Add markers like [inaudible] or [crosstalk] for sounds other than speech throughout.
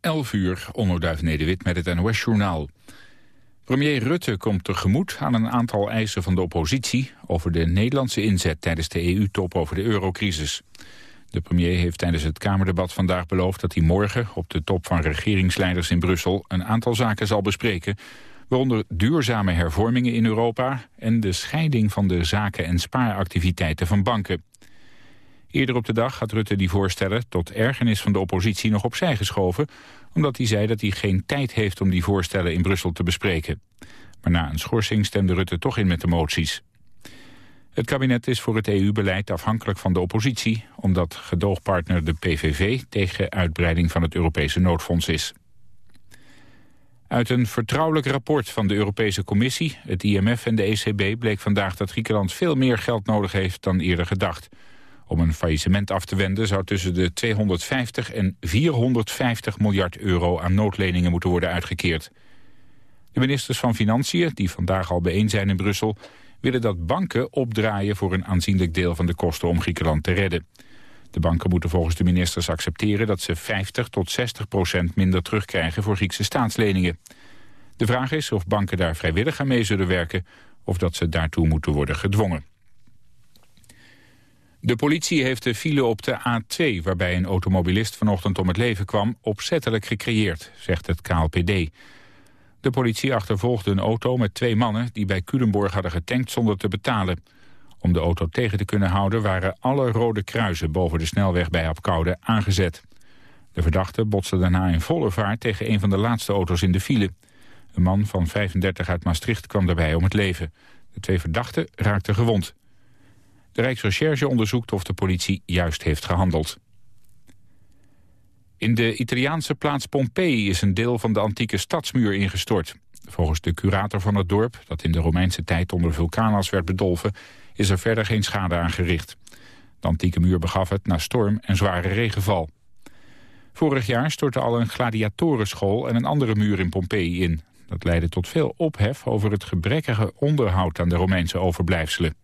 11 uur, onderduif Nederwit met het NOS-journaal. Premier Rutte komt tegemoet aan een aantal eisen van de oppositie... over de Nederlandse inzet tijdens de EU-top over de eurocrisis. De premier heeft tijdens het Kamerdebat vandaag beloofd dat hij morgen... op de top van regeringsleiders in Brussel een aantal zaken zal bespreken... waaronder duurzame hervormingen in Europa... en de scheiding van de zaken- en spaaractiviteiten van banken. Eerder op de dag had Rutte die voorstellen tot ergernis van de oppositie nog opzij geschoven, omdat hij zei dat hij geen tijd heeft om die voorstellen in Brussel te bespreken. Maar na een schorsing stemde Rutte toch in met de moties. Het kabinet is voor het EU-beleid afhankelijk van de oppositie... omdat gedoogpartner de PVV tegen uitbreiding van het Europese noodfonds is. Uit een vertrouwelijk rapport van de Europese Commissie, het IMF en de ECB... bleek vandaag dat Griekenland veel meer geld nodig heeft dan eerder gedacht. Om een faillissement af te wenden zou tussen de 250 en 450 miljard euro aan noodleningen moeten worden uitgekeerd. De ministers van Financiën, die vandaag al bijeen zijn in Brussel, willen dat banken opdraaien voor een aanzienlijk deel van de kosten om Griekenland te redden. De banken moeten volgens de ministers accepteren dat ze 50 tot 60 procent minder terugkrijgen voor Griekse staatsleningen. De vraag is of banken daar vrijwillig aan mee zullen werken of dat ze daartoe moeten worden gedwongen. De politie heeft de file op de A2, waarbij een automobilist vanochtend om het leven kwam, opzettelijk gecreëerd, zegt het KLPD. De politie achtervolgde een auto met twee mannen die bij Culemborg hadden getankt zonder te betalen. Om de auto tegen te kunnen houden waren alle rode kruisen boven de snelweg bij Apkoude aangezet. De verdachte botste daarna in volle vaart tegen een van de laatste auto's in de file. Een man van 35 uit Maastricht kwam daarbij om het leven. De twee verdachten raakten gewond. De Rijksrecherche onderzoekt of de politie juist heeft gehandeld. In de Italiaanse plaats Pompeii is een deel van de antieke stadsmuur ingestort. Volgens de curator van het dorp, dat in de Romeinse tijd onder vulkaanas werd bedolven, is er verder geen schade aangericht. De antieke muur begaf het na storm en zware regenval. Vorig jaar stortte al een gladiatorenschool en een andere muur in Pompeii in. Dat leidde tot veel ophef over het gebrekkige onderhoud aan de Romeinse overblijfselen.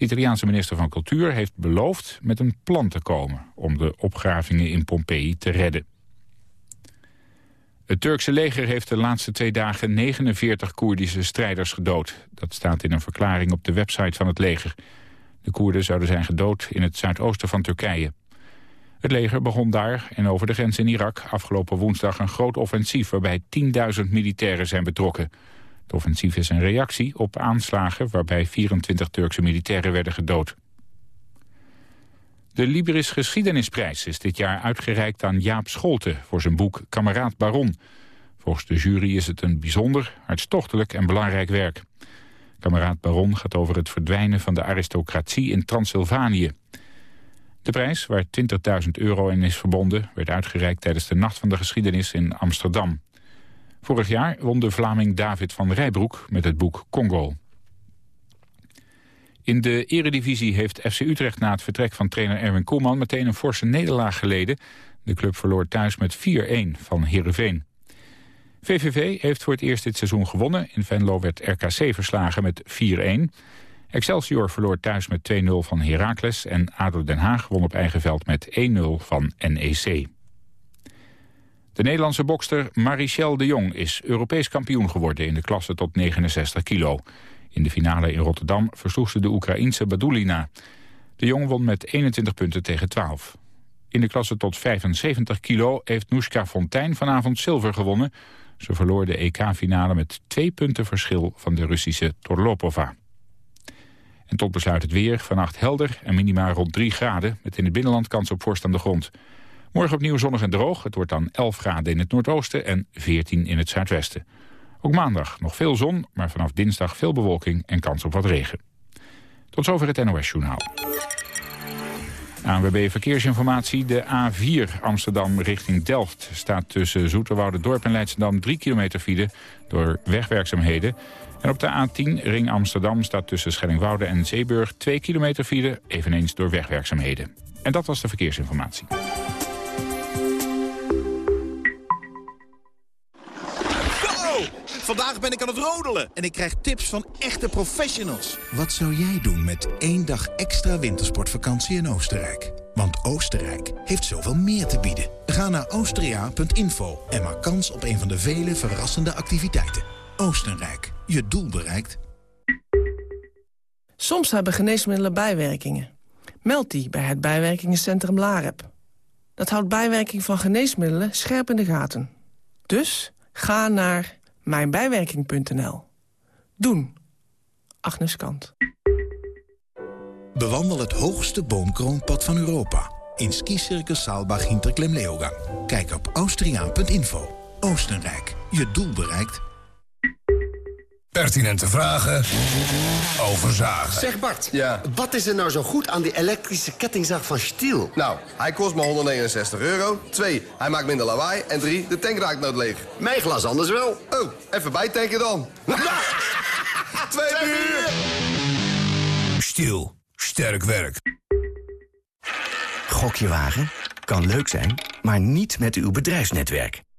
De Italiaanse minister van Cultuur heeft beloofd met een plan te komen... om de opgravingen in Pompeii te redden. Het Turkse leger heeft de laatste twee dagen 49 Koerdische strijders gedood. Dat staat in een verklaring op de website van het leger. De Koerden zouden zijn gedood in het zuidoosten van Turkije. Het leger begon daar en over de grens in Irak afgelopen woensdag een groot offensief... waarbij 10.000 militairen zijn betrokken... Het offensief is een reactie op aanslagen waarbij 24 Turkse militairen werden gedood. De Libris Geschiedenisprijs is dit jaar uitgereikt aan Jaap Scholte voor zijn boek Kameraad Baron. Volgens de jury is het een bijzonder, hartstochtelijk en belangrijk werk. Kameraad Baron gaat over het verdwijnen van de aristocratie in Transylvanië. De prijs, waar 20.000 euro in is verbonden, werd uitgereikt tijdens de Nacht van de Geschiedenis in Amsterdam. Vorig jaar won de Vlaming David van Rijbroek met het boek Congo. In de eredivisie heeft FC Utrecht na het vertrek van trainer Erwin Koeman... meteen een forse nederlaag geleden. De club verloor thuis met 4-1 van Heerenveen. VVV heeft voor het eerst dit seizoen gewonnen. In Venlo werd RKC verslagen met 4-1. Excelsior verloor thuis met 2-0 van Heracles... en ADO Den Haag won op eigen veld met 1-0 van NEC. De Nederlandse bokster Marichelle de Jong is Europees kampioen geworden in de klasse tot 69 kilo. In de finale in Rotterdam versloeg ze de Oekraïense Badulina. De Jong won met 21 punten tegen 12. In de klasse tot 75 kilo heeft Noeska Fontijn vanavond zilver gewonnen. Ze verloor de EK-finale met twee punten verschil van de Russische Torlopova. En tot besluit het weer, vannacht helder en minimaal rond 3 graden... met in het binnenland kans op vorst aan de grond. Morgen opnieuw zonnig en droog. Het wordt dan 11 graden in het noordoosten en 14 in het zuidwesten. Ook maandag nog veel zon, maar vanaf dinsdag veel bewolking en kans op wat regen. Tot zover het NOS-journaal. ANWB Verkeersinformatie. De A4 Amsterdam richting Delft staat tussen Dorp en Leidschendam 3 kilometer file door wegwerkzaamheden. En op de A10 Ring Amsterdam staat tussen Schellingwoude en Zeeburg 2 kilometer file, eveneens door wegwerkzaamheden. En dat was de verkeersinformatie. Vandaag ben ik aan het rodelen en ik krijg tips van echte professionals. Wat zou jij doen met één dag extra wintersportvakantie in Oostenrijk? Want Oostenrijk heeft zoveel meer te bieden. Ga naar austria.info en maak kans op een van de vele verrassende activiteiten. Oostenrijk, je doel bereikt. Soms hebben geneesmiddelen bijwerkingen. Meld die bij het bijwerkingencentrum LAREP. Dat houdt bijwerking van geneesmiddelen scherp in de gaten. Dus ga naar mijnbijwerking.nl. Doen. Agnes Kant. Bewandel het hoogste boomkroonpad van Europa. In skicircus Saalbach Hinterklemleogang. Kijk op austriaan.info. Oostenrijk. Je doel bereikt. Pertinente vragen over zagen. Zeg Bart, Ja. wat is er nou zo goed aan die elektrische kettingzaag van Stiel? Nou, hij kost maar 169 euro. Twee, hij maakt minder lawaai. En drie, de tank raakt nooit leeg. Mijn glas anders wel. Oh, even bijtanken dan. [laughs] Twee uur! Stiel. Sterk werk. Gokje wagen? Kan leuk zijn, maar niet met uw bedrijfsnetwerk.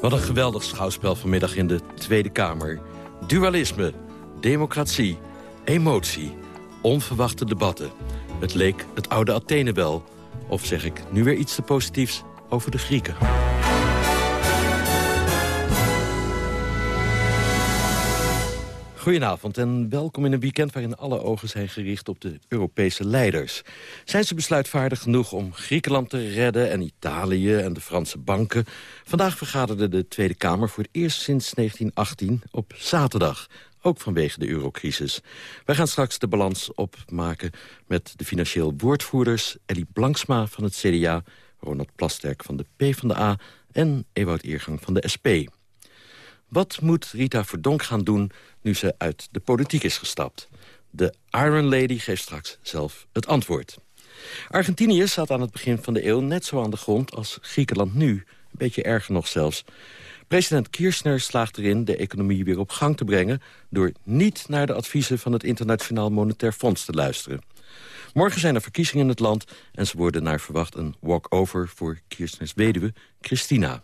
Wat een geweldig schouwspel vanmiddag in de Tweede Kamer. Dualisme, democratie, emotie, onverwachte debatten. Het leek het oude Athene wel. Of zeg ik nu weer iets te positiefs over de Grieken. Goedenavond en welkom in een weekend waarin alle ogen zijn gericht op de Europese leiders. Zijn ze besluitvaardig genoeg om Griekenland te redden en Italië en de Franse banken? Vandaag vergaderde de Tweede Kamer voor het eerst sinds 1918 op zaterdag. Ook vanwege de eurocrisis. Wij gaan straks de balans opmaken met de financieel woordvoerders... Ellie Blanksma van het CDA, Ronald Plasterk van de PvdA... en Ewout Eergang van de SP. Wat moet Rita Verdonk gaan doen nu ze uit de politiek is gestapt? De Iron Lady geeft straks zelf het antwoord. Argentinië zat aan het begin van de eeuw net zo aan de grond als Griekenland nu. Een beetje erger nog zelfs. President Kirchner slaagt erin de economie weer op gang te brengen... door niet naar de adviezen van het Internationaal Monetair Fonds te luisteren. Morgen zijn er verkiezingen in het land... en ze worden naar verwacht een walk-over voor Kirchners weduwe, Christina.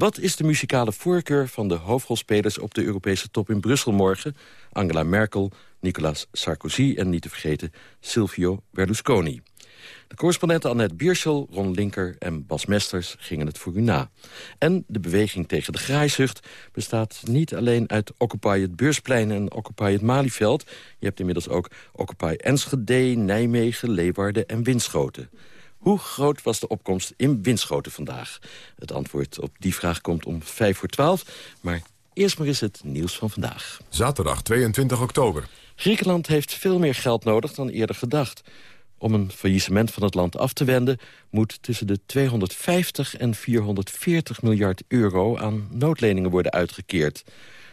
Wat is de muzikale voorkeur van de hoofdrolspelers op de Europese top in Brussel morgen? Angela Merkel, Nicolas Sarkozy en niet te vergeten Silvio Berlusconi. De correspondenten Annette Bierschel, Ron Linker en Bas Mesters gingen het voor u na. En de beweging tegen de graaizucht bestaat niet alleen uit Occupy het Beursplein en Occupy het Malieveld. Je hebt inmiddels ook Occupy Enschede, Nijmegen, Leeuwarden en Winschoten. Hoe groot was de opkomst in Winschoten vandaag? Het antwoord op die vraag komt om 5 voor 12. Maar eerst maar eens het nieuws van vandaag. Zaterdag 22 oktober. Griekenland heeft veel meer geld nodig dan eerder gedacht. Om een faillissement van het land af te wenden... moet tussen de 250 en 440 miljard euro aan noodleningen worden uitgekeerd.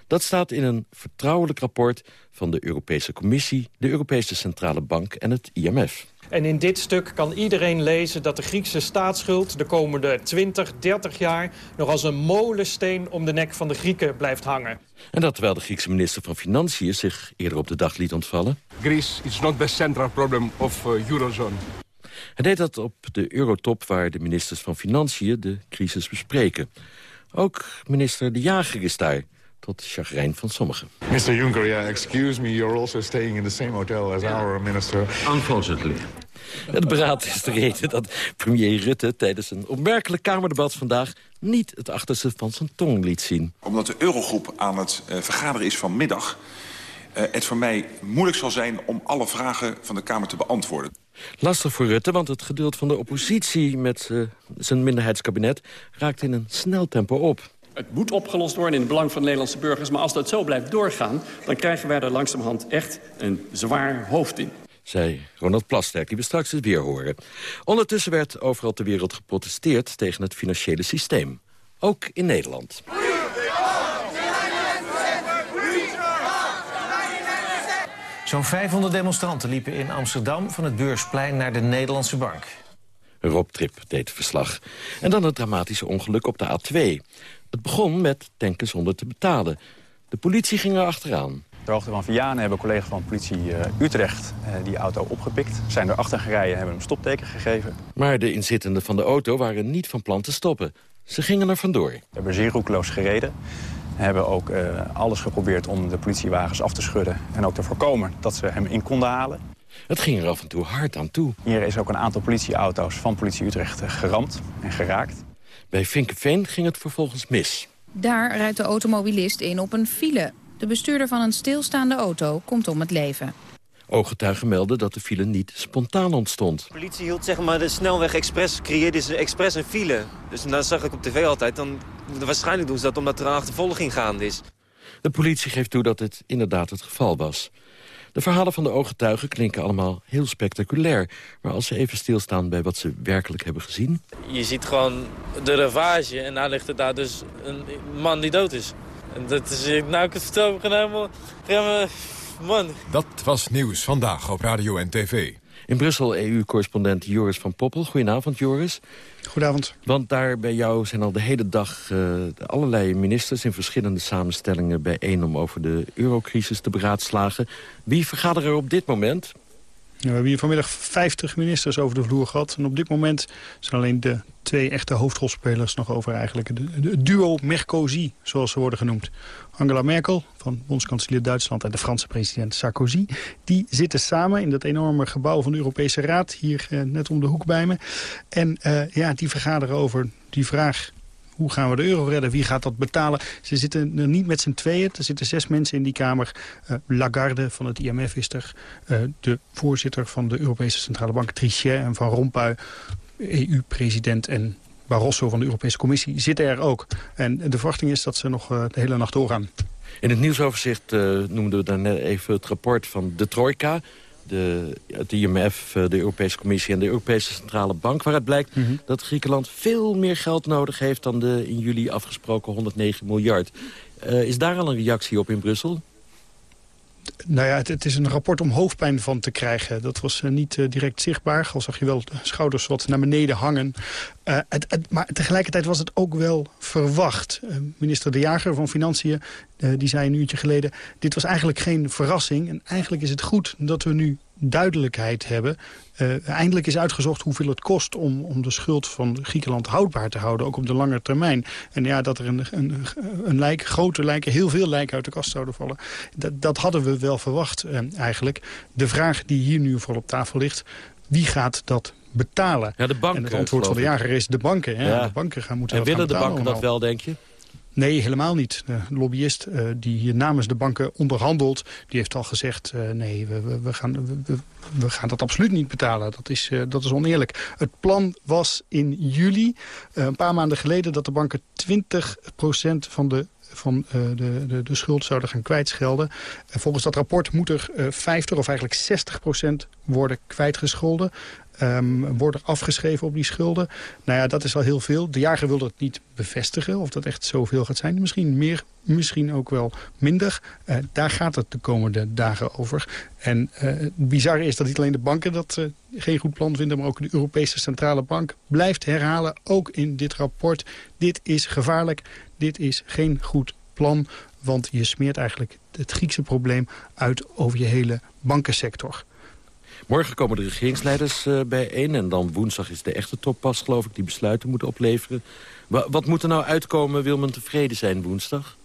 Dat staat in een vertrouwelijk rapport van de Europese Commissie... de Europese Centrale Bank en het IMF. En in dit stuk kan iedereen lezen dat de Griekse staatsschuld... de komende 20, 30 jaar nog als een molensteen om de nek van de Grieken blijft hangen. En dat terwijl de Griekse minister van Financiën zich eerder op de dag liet ontvallen. Greece is not the central problem of uh, Eurozone. Hij deed dat op de Eurotop waar de ministers van Financiën de crisis bespreken. Ook minister De Jager is daar tot chagrijn van sommigen. Mr. Juncker, yeah, excuse me, you're also staying in the same hotel as our minister. Unfortunately. Het beraad is de reden dat premier Rutte tijdens een opmerkelijk Kamerdebat vandaag niet het achterste van zijn tong liet zien. Omdat de Eurogroep aan het uh, vergaderen is vanmiddag... Uh, het voor mij moeilijk zal zijn om alle vragen van de Kamer te beantwoorden. Lastig voor Rutte, want het geduld van de oppositie met uh, zijn minderheidskabinet raakt in een snel tempo op. Het moet opgelost worden in het belang van de Nederlandse burgers. Maar als dat zo blijft doorgaan, dan krijgen wij er langzamerhand echt een zwaar hoofd in zei Ronald Plasterk, die we straks eens weer horen. Ondertussen werd overal ter wereld geprotesteerd tegen het financiële systeem. Ook in Nederland. Zo'n 500 demonstranten liepen in Amsterdam van het Beursplein naar de Nederlandse Bank. Rob Trip deed verslag. En dan het dramatische ongeluk op de A2. Het begon met tanken zonder te betalen. De politie ging er achteraan. Ter hoogte van Vianen hebben collega's van politie uh, Utrecht uh, die auto opgepikt. Zijn er achter gereden en hebben hem stopteken gegeven. Maar de inzittenden van de auto waren niet van plan te stoppen. Ze gingen er vandoor. We hebben zeer roekeloos gereden. We hebben ook uh, alles geprobeerd om de politiewagens af te schudden... en ook te voorkomen dat ze hem in konden halen. Het ging er af en toe hard aan toe. Hier is ook een aantal politieauto's van politie Utrecht geramd en geraakt. Bij Vinkenveen ging het vervolgens mis. Daar rijdt de automobilist in op een file. De bestuurder van een stilstaande auto komt om het leven. Ooggetuigen melden dat de file niet spontaan ontstond. De politie hield zeg maar de snelweg expres, creëerde ze expres een file. Dus dan zag ik op tv altijd, dan, waarschijnlijk doen ze dat omdat er een achtervolging gaande is. De politie geeft toe dat dit inderdaad het geval was. De verhalen van de ooggetuigen klinken allemaal heel spectaculair. Maar als ze even stilstaan bij wat ze werkelijk hebben gezien... Je ziet gewoon de ravage en daar ligt er daar dus een man die dood is. En dat is, nou ik het vertel, helemaal, helemaal, man. Dat was Nieuws Vandaag op Radio en TV. In Brussel EU-correspondent Joris van Poppel. Goedenavond, Joris. Goedenavond. Want daar bij jou zijn al de hele dag uh, allerlei ministers... in verschillende samenstellingen bijeen om over de eurocrisis te beraadslagen. Wie vergaderen er op dit moment? We hebben hier vanmiddag 50 ministers over de vloer gehad. En op dit moment zijn alleen de twee echte hoofdrolspelers nog over eigenlijk. De duo Mercosi, zoals ze worden genoemd. Angela Merkel van bondskanselier Duitsland en de Franse president Sarkozy. Die zitten samen in dat enorme gebouw van de Europese Raad, hier eh, net om de hoek bij me. En uh, ja, die vergaderen over die vraag hoe gaan we de euro redden? Wie gaat dat betalen? Ze zitten er niet met z'n tweeën. Er zitten zes mensen in die kamer. Uh, Lagarde van het IMF is er. Uh, de voorzitter van de Europese Centrale Bank, Trichet en Van Rompuy, EU-president en Barroso van de Europese Commissie zitten er ook. En de verwachting is dat ze nog uh, de hele nacht doorgaan. In het nieuwsoverzicht noemden we daarnet even het rapport van de Trojka de, het IMF, eh, de Europese Commissie en de Europese Centrale Bank... waaruit blijkt mm -hmm. dat Griekenland veel meer geld nodig heeft... dan de in juli afgesproken 109 miljard. Uh, is daar al een reactie op in Brussel? Nou ja, het, is een rapport om hoofdpijn van te krijgen. Dat was uh, niet uh, direct zichtbaar. Al zag je wel de schouders wat naar beneden hangen. Het, het, maar tegelijkertijd was het ook wel verwacht. minister De Jager van Financiën, die zei een uurtje geleden... dit was eigenlijk geen verrassing. En eigenlijk is het goed dat we nu duidelijkheid hebben. Uh, eindelijk is uitgezocht hoeveel het kost om, om de schuld van Griekenland houdbaar te houden. Ook op de lange termijn. En ja, dat er een, een, een lijk, grote lijken, heel veel lijken uit de kast zouden vallen. Dat, dat hadden we wel verwacht uh, eigenlijk. De vraag die hier nu voor op tafel ligt, wie gaat dat betalen? Ja, de banken. En het antwoord van de jager is de banken. Ja, ja. De banken gaan moeten en willen de banken dat wel, denk je? Nee, helemaal niet. De lobbyist uh, die namens de banken onderhandelt... die heeft al gezegd, uh, nee, we, we, gaan, we, gaan dat absoluut niet betalen. Dat is, uh, dat is oneerlijk. Het plan was in juli, een paar maanden geleden... dat de banken 20% van de van uh, de, de, de schuld zouden gaan kwijtschelden. En volgens dat rapport moet er uh, 50 of eigenlijk 60 procent worden kwijtgescholden. Um, worden afgeschreven op die schulden. Nou ja, dat is al heel veel. De jager wil dat niet bevestigen, of dat echt zoveel gaat zijn. Misschien meer, misschien ook wel minder. Uh, daar gaat het de komende dagen over. En uh, bizarre is dat niet alleen de banken dat geen goed plan vinden... maar ook de Europese Centrale Bank blijft herhalen, ook in dit rapport... dit is gevaarlijk, dit is geen goed plan... want je smeert eigenlijk het Griekse probleem uit over je hele bankensector. Morgen komen de regeringsleiders uh, bijeen. En dan woensdag is de echte top pas, geloof ik, die besluiten moeten opleveren. Wa wat moet er nou uitkomen, wil men tevreden zijn woensdag?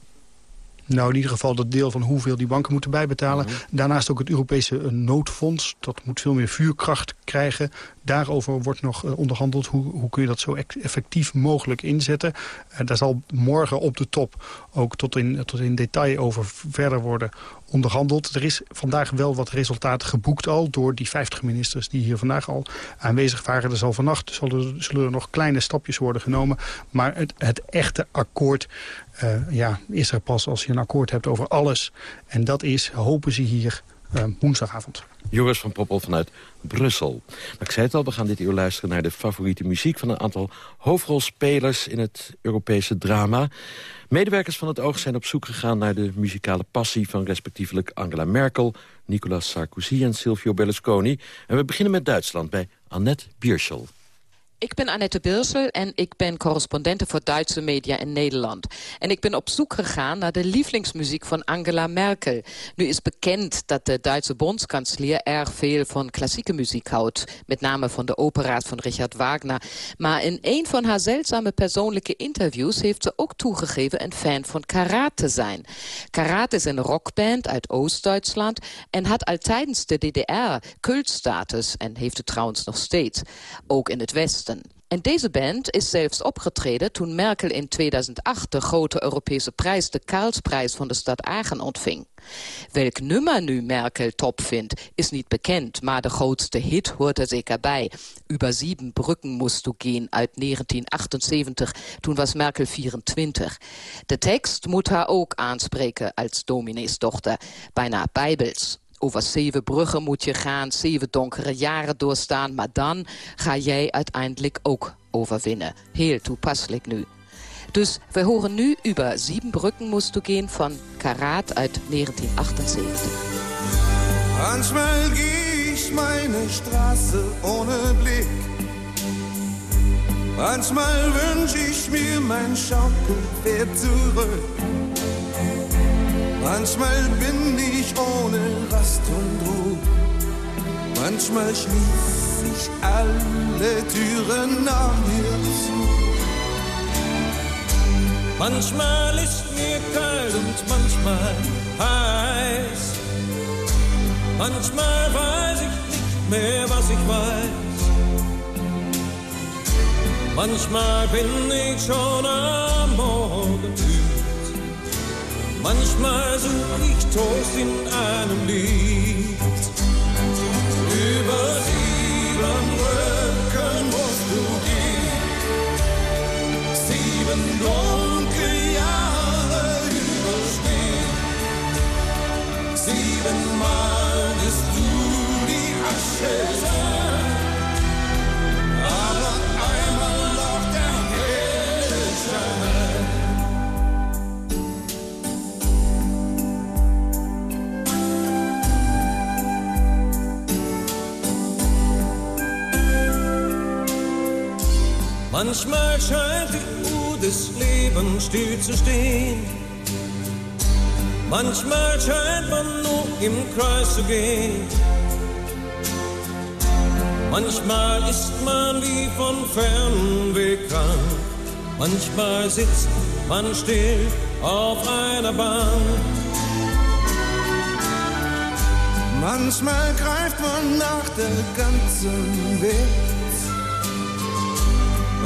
Nou, in ieder geval dat deel van hoeveel die banken moeten bijbetalen. Mhm. Daarnaast ook het Europese eh, noodfonds. Dat moet veel meer vuurkracht krijgen. Daarover wordt nog eh, onderhandeld. Hoe, hoe kun je dat zo effectief mogelijk inzetten? Uh, daar zal morgen op de top ook tot in, tot in detail over verder worden onderhandeld. Er is vandaag wel wat resultaat geboekt al... door die 50 ministers die hier vandaag al aanwezig waren. Er zal vannacht zullen, er nog kleine stapjes worden genomen. Maar het, het echte akkoord uh, ja, is er pas als je een akkoord hebt over alles. En dat is, hopen ze hier, woensdagavond. Joris van Poppel vanuit Brussel. Ik zei het al, we gaan dit uur luisteren naar de favoriete muziek... van een aantal hoofdrolspelers in het Europese drama. Medewerkers van het Oog zijn op zoek gegaan naar de muzikale passie... van respectievelijk Angela Merkel, Nicolas Sarkozy en Silvio Berlusconi. En we beginnen met Duitsland bij Annette Bierschel. Ik ben Annette Birsel en ik ben correspondente voor Duitse media in Nederland. En ik ben op zoek gegaan naar de lievelingsmuziek van Angela Merkel. Nu is bekend dat de Duitse bondskanselier erg veel van klassieke muziek houdt. Met name van de opera's van Richard Wagner. Maar in een van haar zeldzame persoonlijke interviews heeft ze ook toegegeven een fan van Karat te zijn. Karat is een rockband uit Oost-Duitsland en had al tijdens de DDR cultstatus en heeft het trouwens nog steeds. Ook in het Westen. En deze band is zelfs opgetreden toen Merkel in 2008 de grote Europese prijs, de Karlsprijs van de stad Aachen ontving. Welk nummer nu Merkel top vindt, is niet bekend, maar de grootste hit hoort er zeker bij. Über sieben Brücken musst du gehen uit 1978, toen was Merkel 24. De tekst moet haar ook aanspreken als domineesdochter, bijna bijbels. Over zeven bruggen moet je gaan, zeven donkere jaren doorstaan... maar dan ga jij uiteindelijk ook overwinnen. Heel toepasselijk nu. Dus we horen nu über Sieben Brücken musst du gehen van Karat uit 1978. Manchmal gehe ich meine Straße ohne Blick. Manchmal wünsche ich mir mein Schaukelpferd zurück. Manchmal bin ich ohne Rast und Ruhe. Manchmal schließe ich alle Türen nach mir zu. Manchmal ist mir kalt und manchmal heiß. Manchmal weiß ich nicht mehr, was ich weiß. Manchmal bin ich schon am Morgen Manchmal such ich Trost in einem Lied. Über sieben Brücken musst du gehen. Sieben dunkle Jahre überstehen. Siebenmal bist du die Asche sein. Manchmal scheint die Uhr des Lebens still zu stehen. Manchmal scheint man nur im Kreis zu gehen. Manchmal ist man wie von Fernweh krank. Manchmal sitzt man still auf einer Bank. Manchmal greift man nach der ganzen Welt.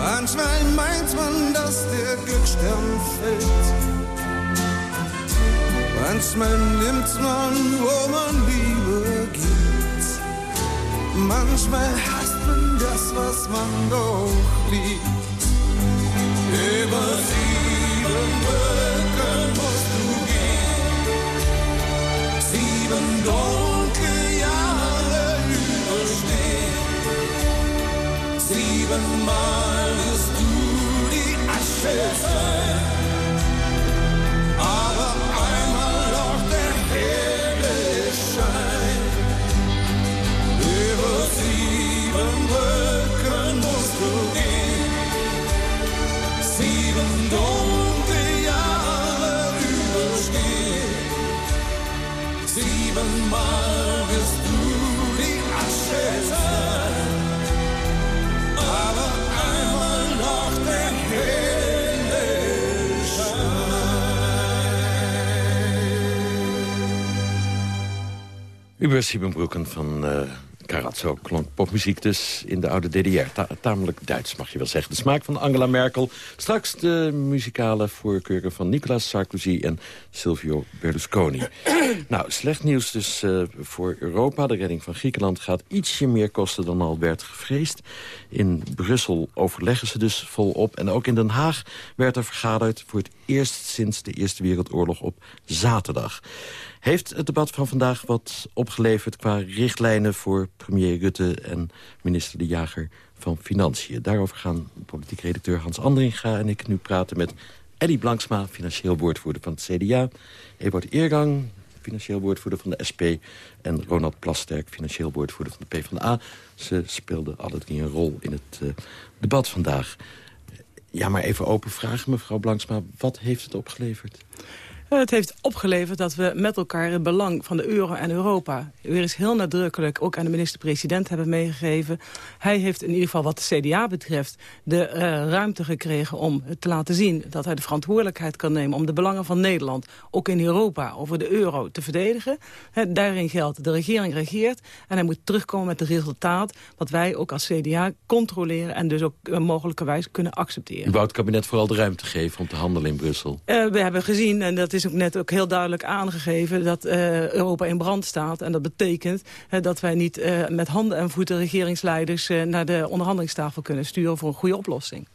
Manchmal meint man, dass der Glücksstern fällt. Manchmal nimmt man, wo man Liebe gibt. Manchmal hasst man das, was man doch liebt. Uber Siebenbroeken van uh, Carazzo klonk popmuziek dus in de oude DDR. tamelijk Duits, mag je wel zeggen. De smaak van Angela Merkel. Straks de muzikale voorkeuren van Nicolas Sarkozy en Silvio Berlusconi. Nou, slecht nieuws dus uh, voor Europa. De redding van Griekenland gaat ietsje meer kosten dan al werd gevreesd. In Brussel overleggen ze dus volop. En ook in Den Haag werd er vergaderd voor het eerst sinds de Eerste Wereldoorlog op zaterdag. Heeft het debat van vandaag wat opgeleverd qua richtlijnen... voor premier Rutte en minister De Jager van Financiën? Daarover gaan politiek redacteur Hans Andringa en ik nu praten met... Eddie Blanksma, financieel woordvoerder van het CDA... Ebert Eergang, financieel woordvoerder van de SP... en Ronald Plasterk, financieel woordvoerder van de PvdA. Ze speelden alle drie een rol in het uh, debat vandaag. Ja, maar even open vragen, mevrouw Blanksma. Wat heeft het opgeleverd? Het heeft opgeleverd dat we met elkaar het belang van de euro en Europa... weer eens heel nadrukkelijk ook aan de minister-president hebben meegegeven. Hij heeft in ieder geval wat de CDA betreft de uh, ruimte gekregen om te laten zien... dat hij de verantwoordelijkheid kan nemen om de belangen van Nederland... ook in Europa over de euro te verdedigen. He, daarin geldt, de regering regeert en hij moet terugkomen met het resultaat... wat wij ook als CDA controleren en dus ook uh, mogelijkerwijs kunnen accepteren. U wou het kabinet vooral de ruimte geven om te handelen in Brussel? Uh, we hebben gezien, en dat is ook net ook heel duidelijk aangegeven... dat uh, Europa in brand staat. En dat betekent uh, dat wij niet uh, met handen en voeten regeringsleiders... naar de onderhandelingstafel kunnen sturen voor een goede oplossing.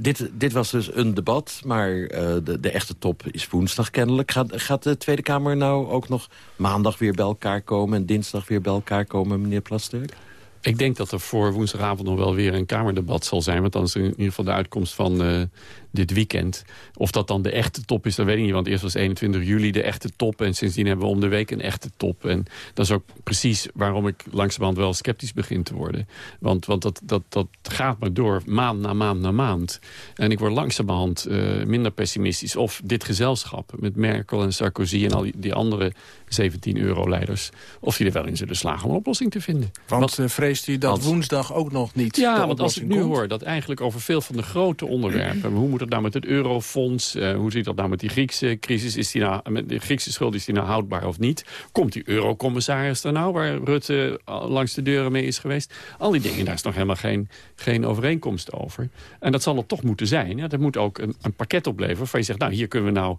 Dit, dit was dus een debat, maar de, de, echte top is woensdag kennelijk. Gaat, gaat de Tweede Kamer nou ook nog maandag weer bij elkaar komen... en dinsdag weer bij elkaar komen, meneer Plasterk? Ik denk dat er voor woensdagavond nog wel weer een Kamerdebat zal zijn. Want dan is in ieder geval de uitkomst van uh, dit weekend. Of dat dan de echte top is, dat weet ik niet. Want eerst was 21 juli de echte top. En sindsdien hebben we om de week een echte top. En dat is ook precies waarom ik langzamerhand wel sceptisch begin te worden. Want, want dat, dat, dat gaat maar door, maand na maand na maand. En ik word langzamerhand uh, minder pessimistisch. Of dit gezelschap met Merkel en Sarkozy en al die, die andere 17 euro-leiders... of die er wel in zullen slagen om een oplossing te vinden. Want Wat, uh, vreest u dat woensdag ook nog niet Ja, want als ik nu komt? hoor dat eigenlijk over veel van de grote onderwerpen... hoe moet het nou met het eurofonds? Uh, hoe zit dat nou met die Griekse crisis? Is die nou, met de Griekse schuld, is die nou houdbaar of niet? Komt die eurocommissaris er nou, waar Rutte langs de deuren mee is geweest? Al die dingen, daar is nog helemaal geen, geen overeenkomst over. En dat zal er toch moeten zijn. Ja, dat moet ook een, een pakket opleveren waarvan je zegt... nou, hier kunnen we nou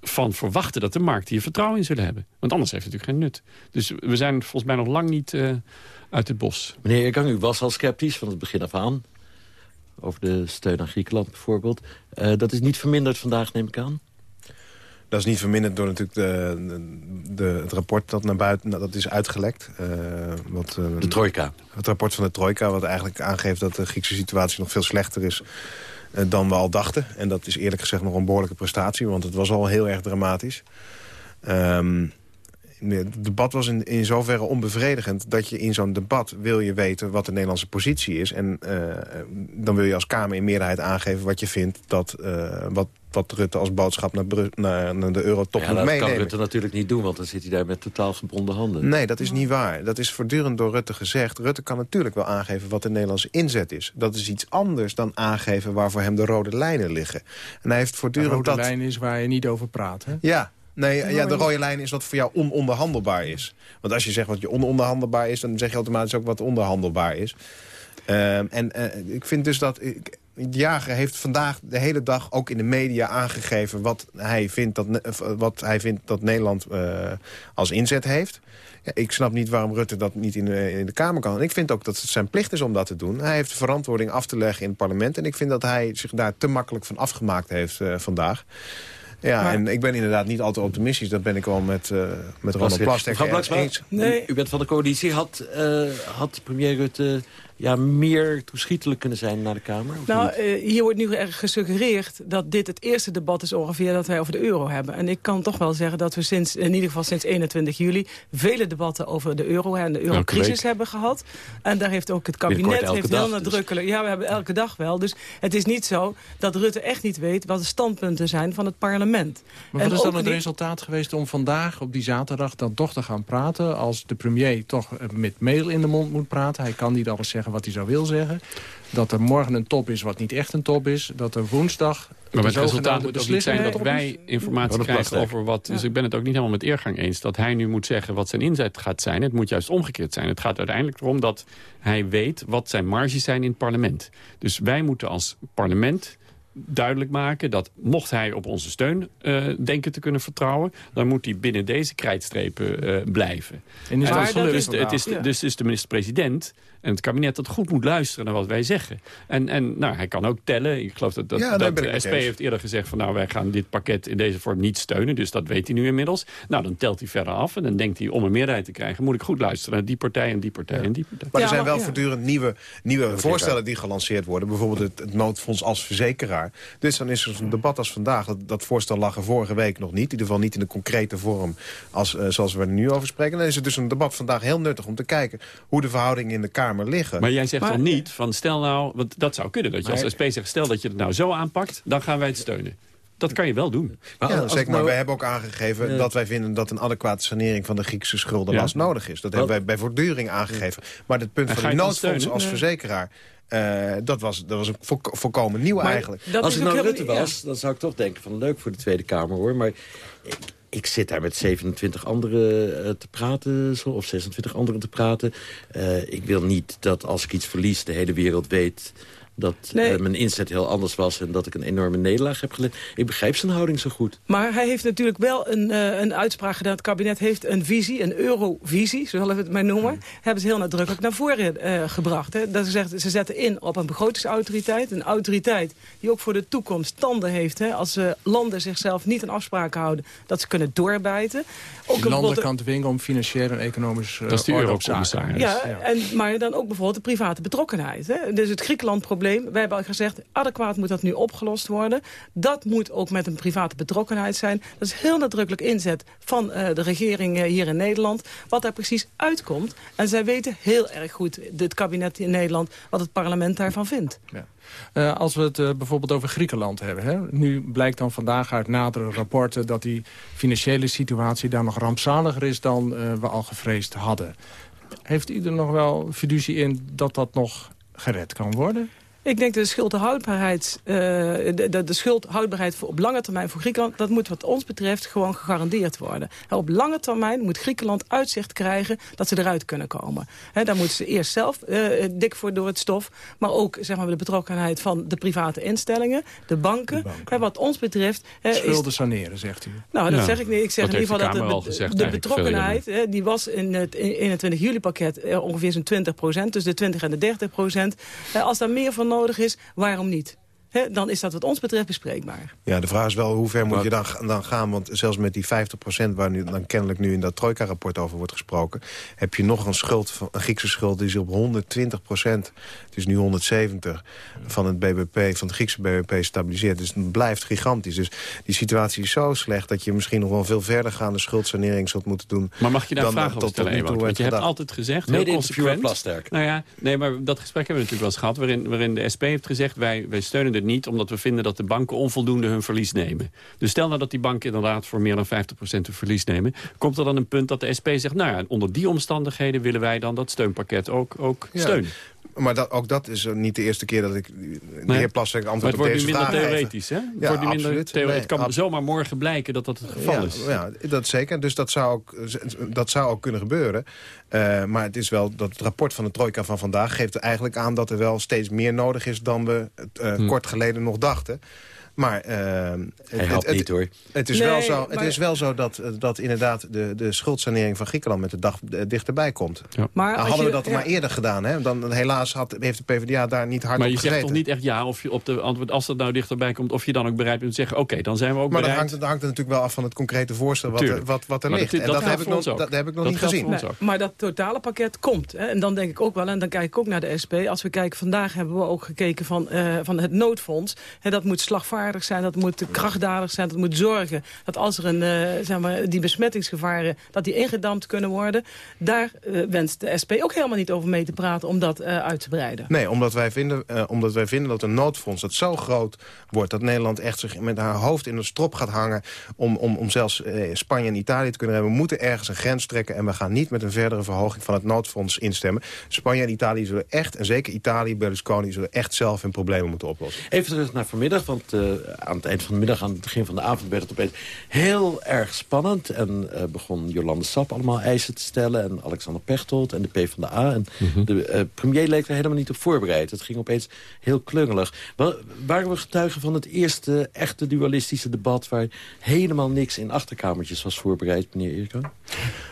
van verwachten dat de markt hier vertrouwen in zullen hebben. Want anders heeft het natuurlijk geen nut. Dus we zijn volgens mij nog lang niet uh, uit het bos. Meneer Ergang, u was al sceptisch van het begin af aan. Over de steun aan Griekenland bijvoorbeeld. Uh, dat is niet verminderd vandaag, neem ik aan? Dat is niet verminderd door natuurlijk de, de, het rapport dat naar buiten dat is uitgelekt. Uh, wat, uh, de trojka. Het rapport van de trojka, wat eigenlijk aangeeft dat de Griekse situatie nog veel slechter is dan we al dachten. En dat is eerlijk gezegd nog een behoorlijke prestatie, want het was al heel erg dramatisch. Um, het debat was in, in zoverre onbevredigend... dat je in zo'n debat wil je weten wat de Nederlandse positie is. En uh, dan wil je als Kamer in meerderheid aangeven wat je vindt... Dat, uh, wat, wat Rutte als boodschap naar, naar, naar de eurotop ja, moet meenemen. dat kan Rutte natuurlijk niet doen, want dan zit hij daar met totaal gebonden handen. Nee, dat is niet waar. Dat is voortdurend door Rutte gezegd. Rutte kan natuurlijk wel aangeven wat de Nederlandse inzet is. Dat is iets anders dan aangeven waarvoor hem de rode lijnen liggen. En hij heeft voortdurend de rode dat... lijn is waar je niet over praat, hè? Ja, Nee, ja, de rode lijn is wat voor jou ononderhandelbaar is. Want als je zegt wat je ononderhandelbaar is... dan zeg je automatisch ook wat onderhandelbaar is. Uh, en uh, ik vind dus dat... Ik, de jager heeft vandaag de hele dag ook in de media aangegeven... wat hij vindt dat, wat hij vindt dat Nederland uh, als inzet heeft. Ja, ik snap niet waarom Rutte dat niet in de, in de Kamer kan. En ik vind ook dat het zijn plicht is om dat te doen. Hij heeft de verantwoording af te leggen in het parlement. En ik vind dat hij zich daar te makkelijk van afgemaakt heeft vandaag. Ja, maar, en ik ben inderdaad niet altijd optimistisch. Dat ben ik wel met, uh, met Ronald Plasterk eens. Nee. U bent van de coalitie. Had, uh, had premier Rutte ja, meer toeschietelijk kunnen zijn naar de Kamer? Nou, uh, hier wordt nu erg gesuggereerd dat dit het eerste debat is ongeveer dat wij over de euro hebben. En ik kan toch wel zeggen dat we sinds, in ieder geval sinds 21 juli, vele debatten over de euro en de eurocrisis hebben gehad. En daar heeft ook het kabinet heeft heel dus. nadrukkelijk. Dus. Ja, we hebben elke dag wel. Dus het is niet zo dat Rutte echt niet weet wat de standpunten zijn van het parlement. Maar wat is dan het resultaat geweest om vandaag op die zaterdag dan toch te gaan praten als de premier toch met mail in de mond moet praten? Hij kan niet alles zeggen wat hij zou wil zeggen. Dat er morgen een top is wat niet echt een top is. Dat er woensdag Maar het resultaat moet ook niet zijn dat wij informatie krijgen over wat... Dus ik ben het ook niet helemaal met eergang eens dat hij nu moet zeggen wat zijn inzet gaat zijn. Het moet juist omgekeerd zijn. Het gaat uiteindelijk erom dat hij weet wat zijn marges zijn in het parlement. Dus wij moeten als parlement duidelijk maken dat mocht hij op onze steun eh, denken te kunnen vertrouwen... dan moet hij binnen deze krijtstrepen eh, blijven. En is dat gelukt het is, dus is de minister-president en het kabinet dat goed moet luisteren naar wat wij zeggen. En, en nou, hij kan ook tellen. Ik geloof dat, dat, Ja, de SP eens. heeft eerder gezegd... van nou, wij gaan dit pakket in deze vorm niet steunen. Dus dat weet hij nu inmiddels. Nou, dan telt hij verder af. En dan denkt hij, om een meerderheid te krijgen... moet ik goed luisteren naar die partij en die partij en die partij. Maar er zijn wel ja. voortdurend nieuwe, nieuwe voorstellen die gelanceerd worden. Bijvoorbeeld het, het noodfonds als verzekeraar. Dus dan is er zo'n debat als vandaag. Dat, dat voorstel lag er vorige week nog niet. In ieder geval niet in de concrete vorm als, eh, zoals we er nu over spreken. Dan is het dus een debat vandaag heel nuttig om te kijken... hoe de verhoudingen in de Kamer liggen. Maar jij zegt Maar- dan niet van stel nou... want dat zou kunnen, dat je als SP zegt... stel dat je het nou zo aanpakt, dan gaan wij het steunen. Dat kan je wel doen. Maar ja, zeker, maar nou- wij hebben ook aangegeven dat wij vinden dat een adequate sanering van de Griekse schuldenlast Ja. nodig is. Dat hebben wij bij voortduring aangegeven. Maar het punt En van dan noodfonds als verzekeraar, eh, dat, was, dat was een volk- volkomen nieuw Maar eigenlijk. dat Als ik nou Rutte was, dan zou ik toch denken van leuk voor de Tweede Kamer hoor. Maar ik, zit daar met 27 anderen eh, te praten, zo, of 26 anderen te praten. Eh, ik wil niet dat als ik iets verlies de hele wereld weet dat Nee. eh, mijn inzet heel anders was... en dat ik een enorme nederlaag heb geleden. Ik begrijp zijn houding zo goed. Maar hij heeft natuurlijk wel een, eh, een uitspraak gedaan. Het kabinet heeft een visie, een eurovisie, zo zullen we het maar noemen. Hebben ze heel nadrukkelijk naar voren eh, gebracht. Hè. Dat ze, zegt, ze zetten in op een begrotingsautoriteit. Een autoriteit die ook voor de toekomst tanden heeft. Hè. Als eh, landen zichzelf niet aan afspraken houden, dat ze kunnen doorbijten. Ook landen bijvoorbeeld- kan dwingen om financieel en economisch uh, Dat is zaken. eurocommissaris. Ja, En, maar dan ook bijvoorbeeld de private betrokkenheid. Hè? Dus het Griekenland-probleem, wij hebben al gezegd... adequaat moet dat nu opgelost worden. Dat moet ook met een private betrokkenheid zijn. Dat is heel nadrukkelijk inzet van eh, de regering eh, hier in Nederland... wat daar precies uitkomt. En zij weten heel erg goed, dit kabinet in Nederland... wat het parlement daarvan vindt. Ja. Eh, als we het bijvoorbeeld over Griekenland hebben. Hè? Nu blijkt dan vandaag uit nadere rapporten... dat die financiële situatie daar nog rampzaliger is... dan we al gevreesd hadden. Heeft u nog wel fiducie in dat dat nog gered kan worden? Ik denk dat de schuldhoudbaarheid, eh, de, de, de schuldhoudbaarheid voor op lange termijn voor Griekenland... dat moet wat ons betreft gewoon gegarandeerd worden. Hè, op lange termijn moet Griekenland uitzicht krijgen dat ze eruit kunnen komen. Hè, daar moeten ze eerst zelf eh, dik voor door het stof. Maar ook zeg maar, de betrokkenheid van de private instellingen, de banken. Hè, wat ons betreft... hè, is- Schulden saneren, zegt u. nou, dat Ja, zeg ik niet. Ik zeg dat in ieder geval de dat de, gezegd betrokkenheid... hè, die was in het 21 juli-pakket eh, ongeveer zo'n 20 procent. Dus de 20 en de 30 procent. Als daar meer van nodig is, waarom niet? Dan is dat wat ons betreft bespreekbaar. Ja, de vraag is wel hoe ver moet je dan, dan gaan. Want zelfs met die 50% waar nu dan kennelijk nu in dat Trojka-rapport over wordt gesproken... heb je nog een, schuld, van- een Griekse schuld die is op 120%. Het is nu 170 van het BBP, van het Griekse BBP stabiliseert. Dus het blijft gigantisch. Dus die situatie is zo slecht dat je misschien nog wel veel verder gaande schuldsanering zult moeten doen. Maar mag je daar dan vragen over stellen, Ewout? Want je hebt altijd gezegd, heel interviewer consequent... Plasterk. Nou ja, nee, maar dat gesprek hebben we natuurlijk wel eens gehad... waarin, waarin de SP heeft gezegd, wij, wij steunen niet... omdat we vinden dat de banken onvoldoende hun verlies nemen. Dus stel nou dat die banken inderdaad voor meer dan 50% hun verlies nemen... komt er dan een punt dat de SP zegt... nou ja, onder die omstandigheden willen wij dan dat steunpakket ook, ook Ja. steunen. Maar dat, ook dat is niet de eerste keer dat ik de Nee. heer Maar antwoord het op wordt nu deze minder vraag geef. theoretisch, hè? Het Ja, wordt nu minder absoluut. theoretisch. Nee, het kan zomaar morgen blijken dat dat het geval ja, is. Ja, dat zeker. Dus dat zou ook, dat zou ook kunnen gebeuren. Eh, maar het is wel dat het rapport van de trojka van vandaag... geeft eigenlijk aan dat er wel steeds meer nodig is... dan we eh, Hm. kort geleden nog dachten. Maar eh, Hij helpt niet, hoor. Het is, Nee, wel zo, het maar- is wel zo dat, dat inderdaad de, de schuldsanering van Griekenland... met de dag eh, dichterbij komt. Maar als hadden we je- dat ja. maar eerder gedaan. Hè? Dan, helaas had, heeft de PvdA daar niet hard Maar op je gezeten. zegt toch niet echt ja of je op de antwoord, als dat nou dichterbij komt, of je dan ook bereid bent te zeggen, oké, dan zijn we ook Maar dat bereid. hangt, dat hangt er natuurlijk wel af van het concrete voorstel wat, er, wat, wat er Maar ligt. dat- en dat heb ik nog, dat heb ik nog Dat niet gezien. Maar dat totale pakket komt. Hè? En dan denk ik ook wel, en dan kijk ik ook naar de SP. Als we kijken, vandaag hebben we ook gekeken van, eh, van het noodfonds. Hè, dat moet slagvaardig zijn, dat moet krachtdadig zijn. Dat moet zorgen dat als er een, eh, zeg maar, die besmettingsgevaren... dat die ingedampt kunnen worden. Daar eh, wenst de SP ook helemaal niet over mee te praten... om dat eh, uit te breiden. Nee, omdat wij, vinden, eh, omdat wij vinden dat een noodfonds dat zo groot wordt... dat Nederland echt zich met haar hoofd in de strop gaat hangen... om, om, om zelfs eh, Spanje en Italië te kunnen hebben. We moeten ergens een grens trekken... en we gaan niet met een verdere verhoging van het noodfonds instemmen. Spanje en Italië zullen echt, en zeker Italië, Berlusconi... zullen echt zelf hun problemen moeten oplossen. Even terug naar vanmiddag, want eh, aan het eind van de middag, aan het begin van de avond... werd het opeens heel erg spannend. En uh, begon Jolande Sap allemaal eisen te stellen. En Alexander Pechtold en de PvdA. En Mhm. de premier leek er helemaal niet op voorbereid. Het ging opeens heel klungelig. Wel, waren we getuigen van het eerste echte dualistische debat... waar helemaal niks in achterkamertjes was voorbereid, meneer Eerkan?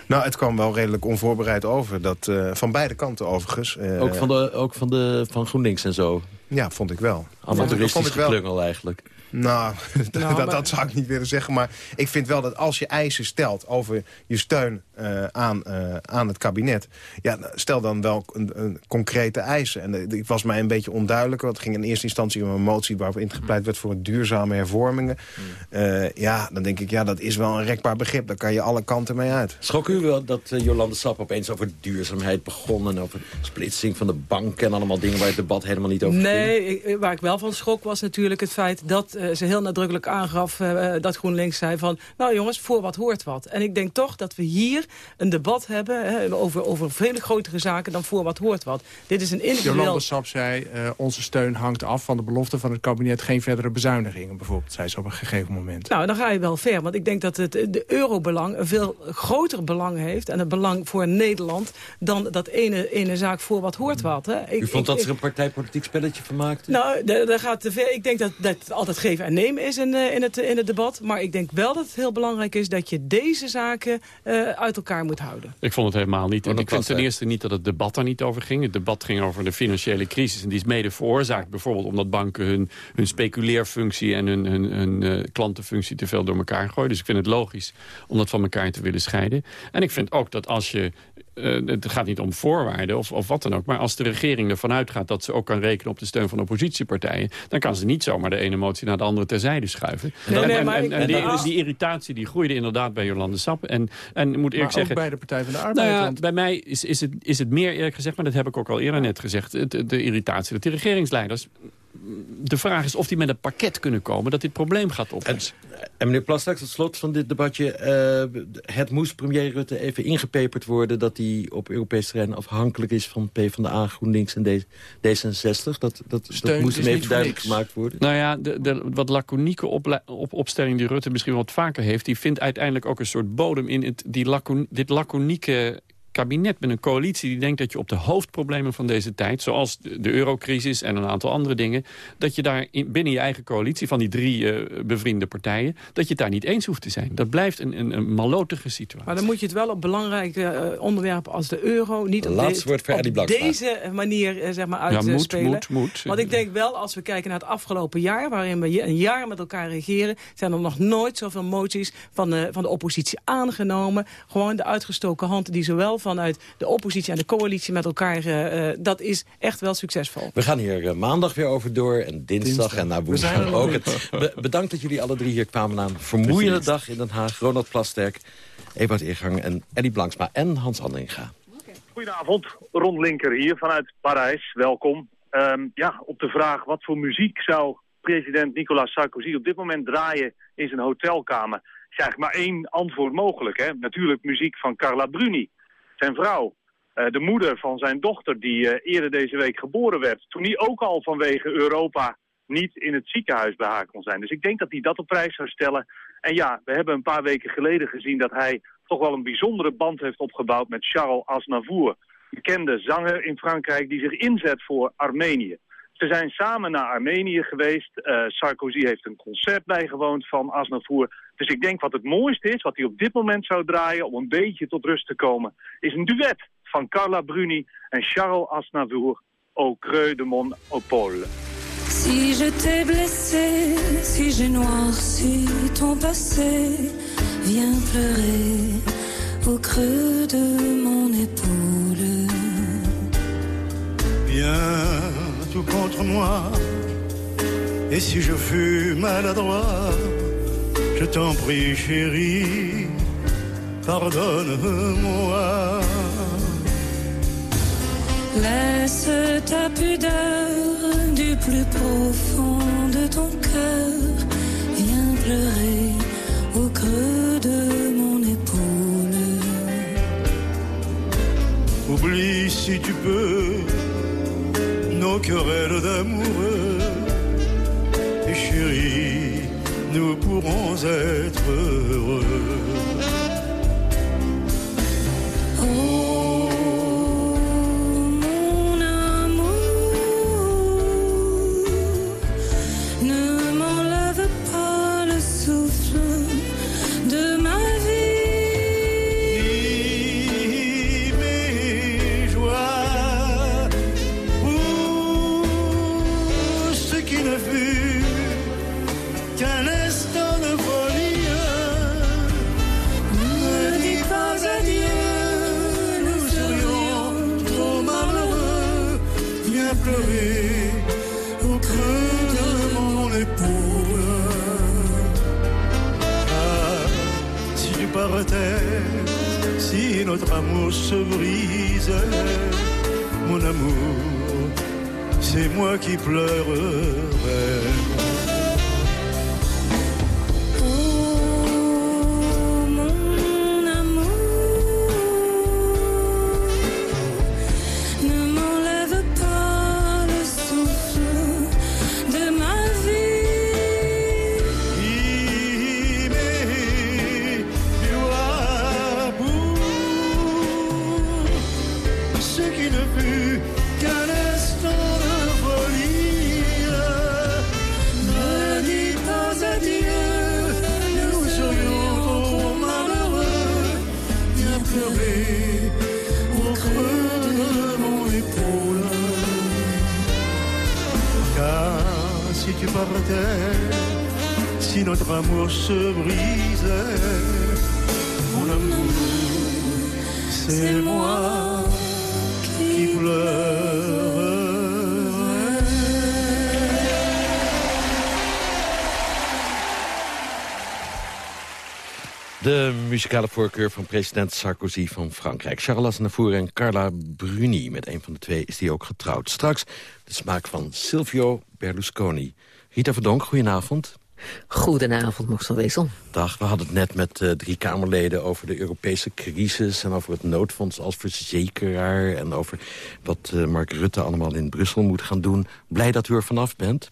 Nou, het kwam wel redelijk onvoorbereid over. Dat, eh, van beide kanten overigens. Eh, ook van, de, ook van, de, van GroenLinks en zo? Ja, vond ik wel. Amateuristisch wel. geklungel eigenlijk. Nou, [laughs] Nou, dat, maar- dat zou ik niet willen zeggen. Maar ik vind wel dat als je eisen stelt over je steun eh, aan, eh, aan het kabinet... Ja, stel dan wel een, een concrete eisen. En eh, ik was mij een beetje onduidelijk. Want het ging in eerste instantie om een motie waarin gepleit werd voor duurzame hervormingen. Eh, ja, dan denk ik, ja, dat is wel een rekbaar begrip. Daar kan je alle kanten mee uit. Schrok u wel dat Jolande Sap opeens over duurzaamheid begon... en over splitsing van de banken en allemaal dingen... waar het debat helemaal niet over ging? Nee, ik- waar ik wel van schrok was natuurlijk het feit dat ze heel nadrukkelijk aangaf eh, dat GroenLinks zei van, nou jongens, voor wat hoort wat. En ik denk toch dat we hier een debat hebben hè, over, over vele grotere zaken dan voor wat hoort wat. Dit is een individueel... Jolande Sap zei, eh, onze steun hangt af van de belofte van het kabinet... geen verdere bezuinigingen bijvoorbeeld, zei ze op een gegeven moment. Nou, dan ga je wel ver. Want ik denk dat het de eurobelang een veel groter belang heeft... en een belang voor Nederland dan dat ene, ene zaak voor wat hoort wat. Hè. Ik, U vond ik- dat ik- ze er een partijpolitiek spelletje van maakten? Nou, da- daar gaat te ver. Ik denk dat, dat het altijd geven en nemen is in, eh, in, het, in het debat. Maar ik denk wel dat het heel belangrijk is dat je deze zaken eh, uit elkaar moet houden. Ik vond het helemaal niet. En ik vind ten hij. eerste niet dat het debat daar niet over ging. Het debat ging over de financiële crisis. En die is mede veroorzaakt bijvoorbeeld omdat banken hun, hun speculeerfunctie... en hun, hun, hun eh, klantenfunctie te veel door elkaar gooien. Dus ik vind het logisch om dat van elkaar te willen scheiden. En ik vind ook dat als je... eh, het gaat niet om voorwaarden of, of wat dan ook. Maar als de regering ervan uitgaat dat ze ook kan rekenen op de steun van oppositiepartijen... dan kan ze niet zomaar de ene motie naar de andere terzijde schuiven. Nee, en nee, en- maar en- ik- en die, die irritatie die groeide inderdaad bij Jolande Sap. En, en ik moet Maar eerlijk ook zeggen... bij de Partij van de Arbeid. Nou ja, want- bij mij is, is, het, is het meer eerlijk gezegd, maar dat heb ik ook al eerder net gezegd... Het, de irritatie dat de regeringsleiders... De vraag is of die met een pakket kunnen komen dat dit probleem gaat oplossen. En meneer Plasterk, tot slot van dit debatje... eh, het moest premier Rutte even ingepeperd worden... dat hij op Europees terrein afhankelijk is van PvdA, GroenLinks en D- D66. Dat, dat, dat moest hem even duidelijk niks. gemaakt worden. Nou ja, de, de wat laconieke op, opstelling die Rutte misschien wat vaker heeft... die vindt uiteindelijk ook een soort bodem in het, die lacon, dit laconieke kabinet met een coalitie die denkt dat je op de hoofdproblemen van deze tijd... zoals de, eurocrisis en een aantal andere dingen... dat je daar in, binnen je eigen coalitie van die drie eh, bevriende partijen... dat je het daar niet eens hoeft te zijn. Dat blijft een, een, een malotige situatie. Maar dan moet je het wel op belangrijke eh, onderwerpen als de euro... niet op, de- deze manier eh, zeg maar, Ja, uitspelen. moet, moet, moet. Want ik denk wel, als we kijken naar het afgelopen jaar... waarin we een jaar met elkaar regeren... zijn er nog nooit zoveel moties van de, van de oppositie aangenomen. Gewoon de uitgestoken hand die zowel vanuit de oppositie en de coalitie met elkaar... eh, eh, dat is echt wel succesvol. We gaan hier eh, maandag weer over door en dinsdag, en naar We zijn woensdag er ook. [laughs] Be- bedankt dat jullie alle drie hier kwamen na een vermoeiende dag in Den Haag. Ronald Plasterk, Ewout Eergang en Eddie Blanksma en Hans Andringa. Goedenavond, Ron Linker hier vanuit Parijs. Welkom. Ehm, ja, op de vraag wat voor muziek zou president Nicolas Sarkozy op dit moment draaien in zijn hotelkamer... is eigenlijk maar één antwoord mogelijk. Hè? Natuurlijk muziek van Carla Bruni, zijn vrouw. Eh, de moeder van zijn dochter die eh, eerder deze week geboren werd. Toen hij ook al vanwege Europa niet in het ziekenhuis bij haar kon zijn. Dus ik denk dat hij dat op prijs zou stellen. En ja, we hebben een paar weken geleden gezien dat hij toch wel een bijzondere band heeft opgebouwd met Charles Aznavour. Bekende zanger in Frankrijk die zich inzet voor Armenië. Ze zijn samen naar Armenië geweest. Eh, Sarkozy heeft een concert bijgewoond van Aznavour. Dus ik denk wat het mooiste is, wat hij op dit moment zou draaien... om een beetje tot rust te komen, is een duet van Carla Bruni en Charles Aznavour... Au creux de mon épaule. Si je t'ai blessé, si j'ai noirci ton passé, viens pleurer au creux de mon épaule. Viens tout contre moi. Et si je fus maladroit, je t'en prie, chérie, pardonne-moi. Laisse ta pudeur du plus profond de ton cœur, viens pleurer au creux de mon épaule. Oublie si tu peux nos querelles d'amoureux. Nous pourrons être heureux. Notre amour se brise, mon amour, c'est moi qui pleurerai. Se brisait, mon amour, c'est moi qui. De muzikale voorkeur van president Sarkozy van Frankrijk. Charles Aznavour en Carla Bruni. Met een van de twee is die ook getrouwd. Straks de smaak van Silvio Berlusconi. Rita Verdonk, goedenavond. Goedenavond, van Wezel. Dag, we hadden het net met eh, drie Kamerleden over de Europese crisis... en over het noodfonds als verzekeraar... en over wat eh, Mark Rutte allemaal in Brussel moet gaan doen. Blij dat u er vanaf bent?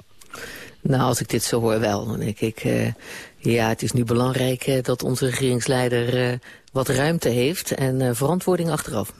Nou, als ik dit zo hoor wel, dan denk ik... eh, ja, het is nu belangrijk dat onze regeringsleider wat ruimte heeft... en verantwoording achteraf.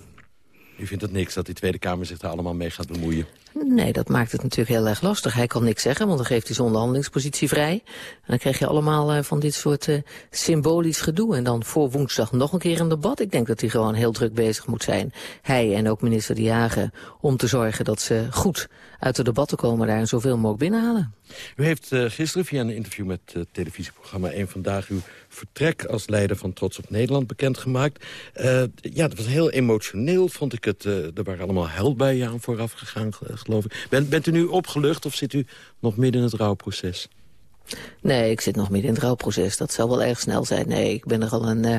U vindt het niks dat die Tweede Kamer zich daar allemaal mee gaat bemoeien? Nee, dat maakt het natuurlijk heel erg lastig. Hij kan niks zeggen, want dan geeft hij zijn onderhandelingspositie vrij. En dan krijg je allemaal eh, van dit soort eh, symbolisch gedoe. En dan voor woensdag nog een keer een debat. Ik denk dat hij gewoon heel druk bezig moet zijn. Hij en ook minister De Jager. Om te zorgen dat ze goed uit de debatten komen daar en zoveel mogelijk binnenhalen. U heeft eh, gisteren via een interview met het televisieprogramma 1 Vandaag... uw vertrek als leider van Trots op Nederland bekendgemaakt. Eh ja, dat was heel emotioneel, vond ik het. eh, er waren allemaal huilbuien aan vooraf gegaan, ge- geloof ik. Bent, bent u nu opgelucht of zit u nog midden in het rouwproces? Nee, ik zit nog midden in het rouwproces. Dat zal wel erg snel zijn. Nee, ik ben er al een eh,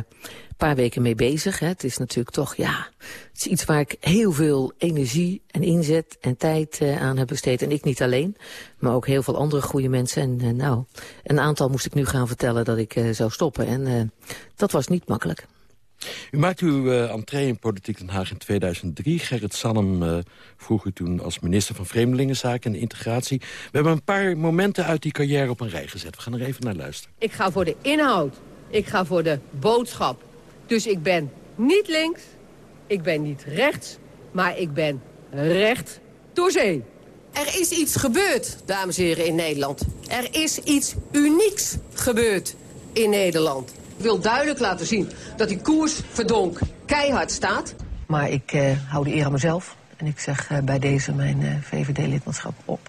paar weken mee bezig. Hè. Het is natuurlijk toch, ja, het is iets waar ik heel veel energie en inzet en tijd eh, aan heb besteed. En ik niet alleen, maar ook heel veel andere goede mensen. En eh, nou, een aantal moest ik nu gaan vertellen dat ik zou stoppen. En dat was niet makkelijk. U maakte uw eh, entree in Politiek Den Haag in 2003. Gerrit Salm eh, vroeg u toen als minister van Vreemdelingenzaken en Integratie. We hebben een paar momenten uit die carrière op een rij gezet. We gaan er even naar luisteren. Ik ga voor de inhoud. Ik ga voor de boodschap. Dus ik ben niet links, ik ben niet rechts, maar ik ben recht door zee. Er is iets gebeurd, dames en heren, in Nederland. Er is iets unieks gebeurd in Nederland. Ik wil duidelijk laten zien dat die koers verdonk keihard staat. Maar ik eh, hou de eer aan mezelf. En ik zeg eh, bij deze mijn eh, VVD-lidmaatschap op.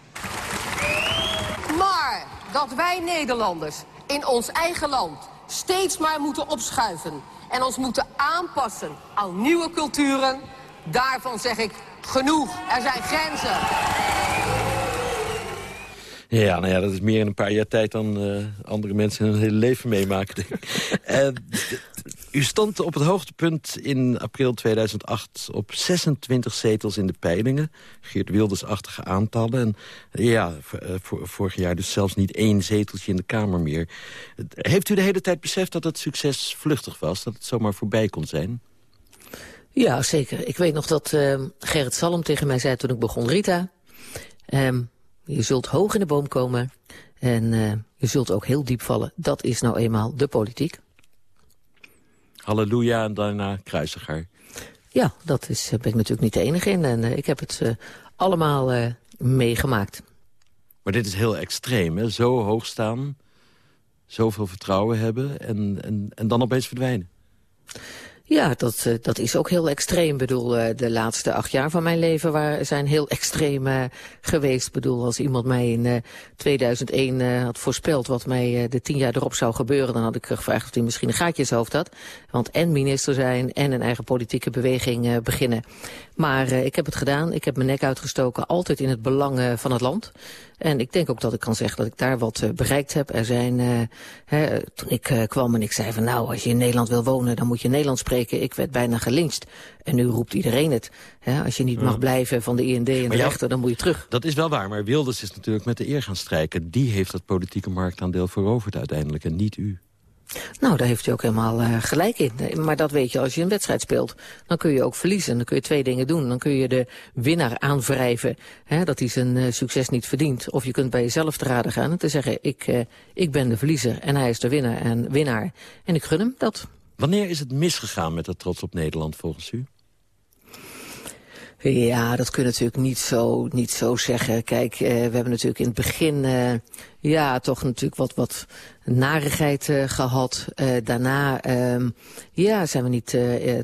Maar dat wij Nederlanders in ons eigen land steeds maar moeten opschuiven... en ons moeten aanpassen aan nieuwe culturen... daarvan zeg ik genoeg. Er zijn grenzen. Ja, nou ja, dat is meer in een paar jaar tijd dan eh, andere mensen hun hele leven meemaken. denk ik. [laughs] Eh, u stond op het hoogtepunt in april 2008 op 26 zetels in de peilingen. Geert Wilders-achtige aantallen. En eh, ja, vorig jaar dus zelfs niet één zeteltje in de Kamer meer. Heeft u de hele tijd beseft dat het succes vluchtig was? Dat het zomaar voorbij kon zijn? Ja, zeker. Ik weet nog dat eh, Gerrit Salm tegen mij zei toen ik begon... Rita, ehm, je zult hoog in de boom komen En eh, je zult ook heel diep vallen. Dat is nou eenmaal de politiek. Halleluja en daarna kruisiger. Ja, dat is, eh, ben ik natuurlijk niet de enige in. En eh, ik heb het allemaal meegemaakt. Maar dit is heel extreem, hè? Zo hoog staan, zoveel vertrouwen hebben en, en, en dan opeens verdwijnen. Ja, dat, eh, dat is ook heel extreem. Ik bedoel, eh, de laatste acht jaar van mijn leven zijn heel extreem eh, geweest. Ik bedoel, als iemand mij in eh, 2001 eh, had voorspeld wat mij de tien jaar erop zou gebeuren... dan had ik gevraagd of hij misschien een gaatje in zijn hoofd had. Want en minister zijn en een eigen politieke beweging beginnen. Maar ik heb het gedaan. Ik heb mijn nek uitgestoken, altijd in het belang van het land. En ik denk ook dat ik kan zeggen dat ik daar wat eh, bereikt heb. Er zijn, eh, hè, toen ik eh, kwam en ik zei van nou, als je in Nederland wil wonen, dan moet je Nederlands spreken. Ik werd bijna gelincht. En nu roept iedereen het. Hè, als je niet mag blijven van de IND en de Maar rechter, dan moet je terug. Dat is wel waar, maar Wilders is natuurlijk met de eer gaan strijken. Die heeft dat politieke marktaandeel veroverd uiteindelijk en niet u. Nou, daar heeft u ook helemaal eh, gelijk in. Eh, Maar dat weet je als je een wedstrijd speelt. Dan kun je ook verliezen. Dan kun je twee dingen doen. Dan kun je de winnaar aanwrijven hè, dat hij zijn eh, succes niet verdient. Of je kunt bij jezelf te raden gaan en te zeggen... Ik, ik ben de verliezer en hij is de winnaar en winnaar. En ik gun hem dat. Wanneer is het misgegaan met dat trots op Nederland volgens u? Ja, dat kun je natuurlijk niet zo, niet zo zeggen. Kijk, eh, we hebben natuurlijk in het begin... eh, ja, toch natuurlijk wat, wat narigheid eh, gehad. Eh, daarna ehm, ja, zijn we niet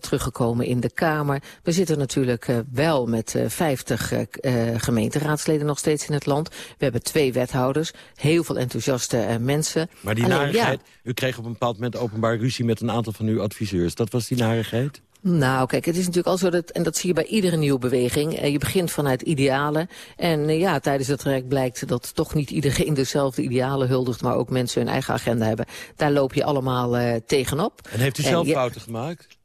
teruggekomen in de Kamer. We zitten natuurlijk wel met eh 50 eh, k- eh, gemeenteraadsleden nog steeds in het land. We hebben twee wethouders, heel veel enthousiaste mensen. Maar die Alleen, narigheid, u kreeg op een bepaald moment openbaar ruzie met een aantal van uw adviseurs. Dat was die narigheid? Nou, kijk, het is natuurlijk al zo dat, en dat zie je bij iedere nieuwe beweging. eh, Je begint vanuit idealen. En eh, ja, tijdens het traject blijkt dat toch niet iedereen [laughs] dezelfde idealen huldigt, maar ook mensen hun eigen agenda hebben. Daar loop je allemaal eh, tegenop. En heeft u En zelf ja- fouten gemaakt?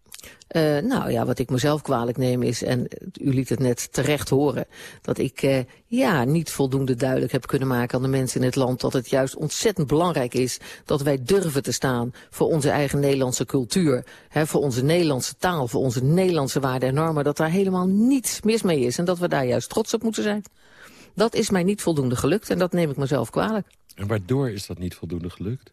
Eh, nou ja, wat ik mezelf kwalijk neem is, en u liet het net terecht horen, dat ik eh, ja, niet voldoende duidelijk heb kunnen maken aan de mensen in het land dat het juist ontzettend belangrijk is dat wij durven te staan voor onze eigen Nederlandse cultuur, hè, voor onze Nederlandse taal, voor onze Nederlandse waarden en normen, dat daar helemaal niets mis mee is en dat we daar juist trots op moeten zijn. Dat is mij niet voldoende gelukt en dat neem ik mezelf kwalijk. En waardoor is dat niet voldoende gelukt?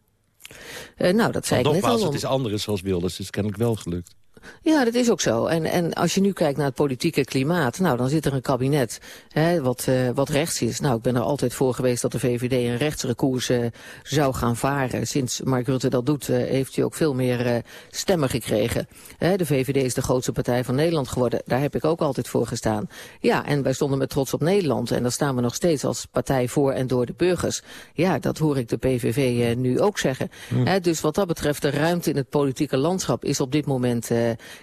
Eh, nou, dat zei Want ik net nogmaals, al. het is anderen zoals Wilders, het is kennelijk wel gelukt. Ja, dat is ook zo. En, en als je nu kijkt naar het politieke klimaat, nou, dan zit er een kabinet hè, wat, eh, wat rechts is. Nou, ik ben er altijd voor geweest dat de VVD een rechtsere koers eh, zou gaan varen. Sinds Mark Rutte dat doet, eh, heeft hij ook veel meer stemmen gekregen. Hè, de VVD is de grootste partij van Nederland geworden. Daar heb ik ook altijd voor gestaan. Ja, en wij stonden met trots op Nederland. En daar staan we nog steeds als partij voor en door de burgers. Ja, dat hoor ik de PVV nu ook zeggen. Hè, dus wat dat betreft, de ruimte in het politieke landschap is op dit moment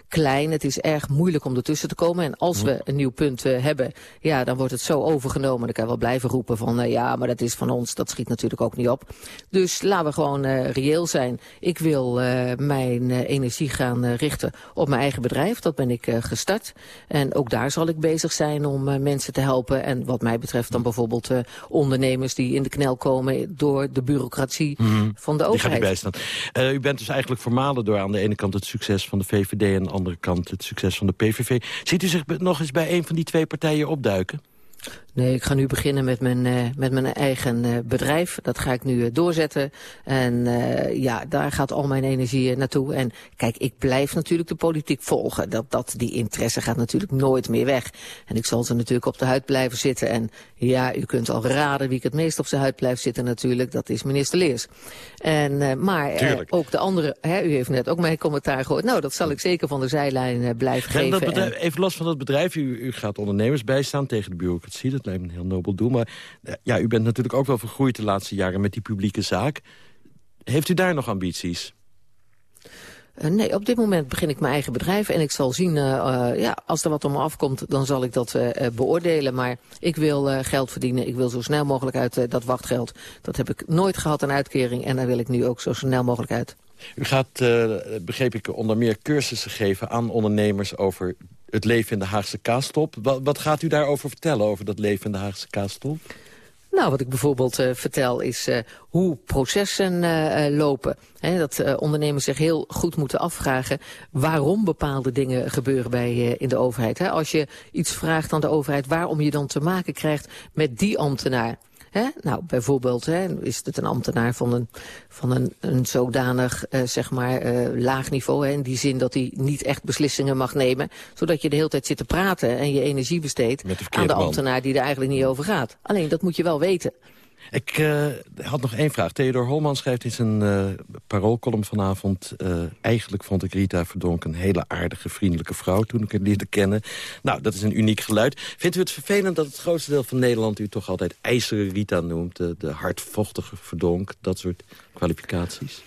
klein. Het is erg moeilijk om ertussen te komen. En als we een nieuw punt eh, hebben, ja, dan wordt het zo overgenomen. Dan kan je wel blijven roepen van, eh, ja, maar dat is van ons. Dat schiet natuurlijk ook niet op. Dus laten we gewoon eh, reëel zijn. Ik wil eh, mijn eh, energie gaan eh, richten op mijn eigen bedrijf. Dat ben ik eh, gestart. En ook daar zal ik bezig zijn om eh, mensen te helpen. En wat mij betreft dan bijvoorbeeld eh, ondernemers die in de knel komen door de bureaucratie van de Die gaat u overheid. bijstaan. Eh, u bent dus eigenlijk vermalen door aan de ene kant het succes van de VVD... en aan de andere kant het succes van de PVV. Ziet u zich nog eens bij een van die twee partijen opduiken? Nee, ik ga nu beginnen met mijn, eh, met mijn eigen eh, bedrijf. Dat ga ik nu eh, doorzetten. En eh, ja, daar gaat al mijn energie naartoe. En kijk, ik blijf natuurlijk de politiek volgen. Dat, dat, die interesse gaat natuurlijk nooit meer weg. En ik zal ze natuurlijk op de huid blijven zitten. En ja, u kunt al raden wie ik het meest op zijn huid blijft zitten natuurlijk. Dat is minister Leers. En, eh, maar ook de andere, hè, u heeft net ook mijn commentaar gehoord. Nou, dat zal ik zeker van de zijlijn blijven En geven. dat En- bedrijf, even los van dat bedrijf, u, u gaat ondernemers bijstaan tegen de bureaucratie. Dat lijkt me een heel nobel doel. Maar eh, ja, u bent natuurlijk ook wel vergroeid de laatste jaren met die publieke zaak. Heeft u daar nog ambities? Eh, nee, op dit moment begin ik mijn eigen bedrijf en ik zal zien, eh, ja, als er wat om me afkomt, dan zal ik dat beoordelen. Maar ik wil geld verdienen, ik wil zo snel mogelijk uit dat wachtgeld. Dat heb ik nooit gehad, een uitkering, en daar wil ik nu ook zo snel mogelijk uit. U gaat, begreep ik, onder meer cursussen geven aan ondernemers over het leven in de Haagse kaastop. Wat, wat gaat u daarover vertellen, over dat leven in de Haagse kaastop? Nou, wat ik bijvoorbeeld eh, vertel is eh, hoe processen eh, lopen. Dat ondernemers zich heel goed moeten afvragen waarom bepaalde dingen gebeuren bij, in de overheid. Als je iets vraagt aan de overheid waarom je dan te maken krijgt met die ambtenaar. Hè? Nou, bijvoorbeeld hè, is het een ambtenaar van een, van een, een zodanig eh, zeg maar, eh, laag niveau. Hè, in die zin dat hij niet echt beslissingen mag nemen. Zodat je de hele tijd zit te praten en je energie besteedt aan de man. ambtenaar die er eigenlijk niet over gaat. Alleen, dat moet je wel weten. Ik eh, had nog één vraag. Theodor Holman schrijft in zijn uh, paroolcolumn vanavond... eh, eigenlijk vond ik Rita Verdonk een hele aardige, vriendelijke vrouw... toen ik haar leerde kennen. Nou, dat is een uniek geluid. Vindt u het vervelend dat het grootste deel van Nederland... u toch altijd ijzeren Rita noemt? De, hardvochtige Verdonk, dat soort kwalificaties?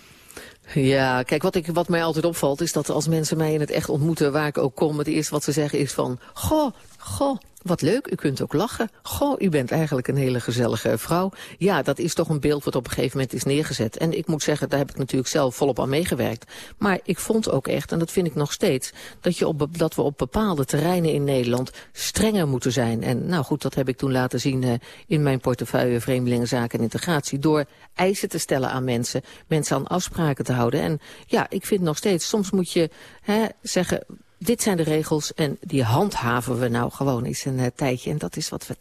Ja, kijk, wat, ik, wat mij altijd opvalt is dat als mensen mij in het echt ontmoeten... waar ik ook kom, het eerste wat ze zeggen is van... Goh, goh, wat leuk, u kunt ook lachen. Goh, u bent eigenlijk een hele gezellige vrouw. Ja, dat is toch een beeld wat op een gegeven moment is neergezet. En ik moet zeggen, daar heb ik natuurlijk zelf volop aan meegewerkt. Maar ik vond ook echt, en dat vind ik nog steeds... dat, je op, dat we op bepaalde terreinen in Nederland strenger moeten zijn. En nou goed, dat heb ik toen laten zien eh, in mijn portefeuille Vreemdelingenzaken en Integratie. Door eisen te stellen aan mensen, mensen aan afspraken te houden. En ja, ik vind nog steeds, soms moet je hè, zeggen dit zijn de regels en die handhaven we nou gewoon eens een eh, tijdje. En dat is wat we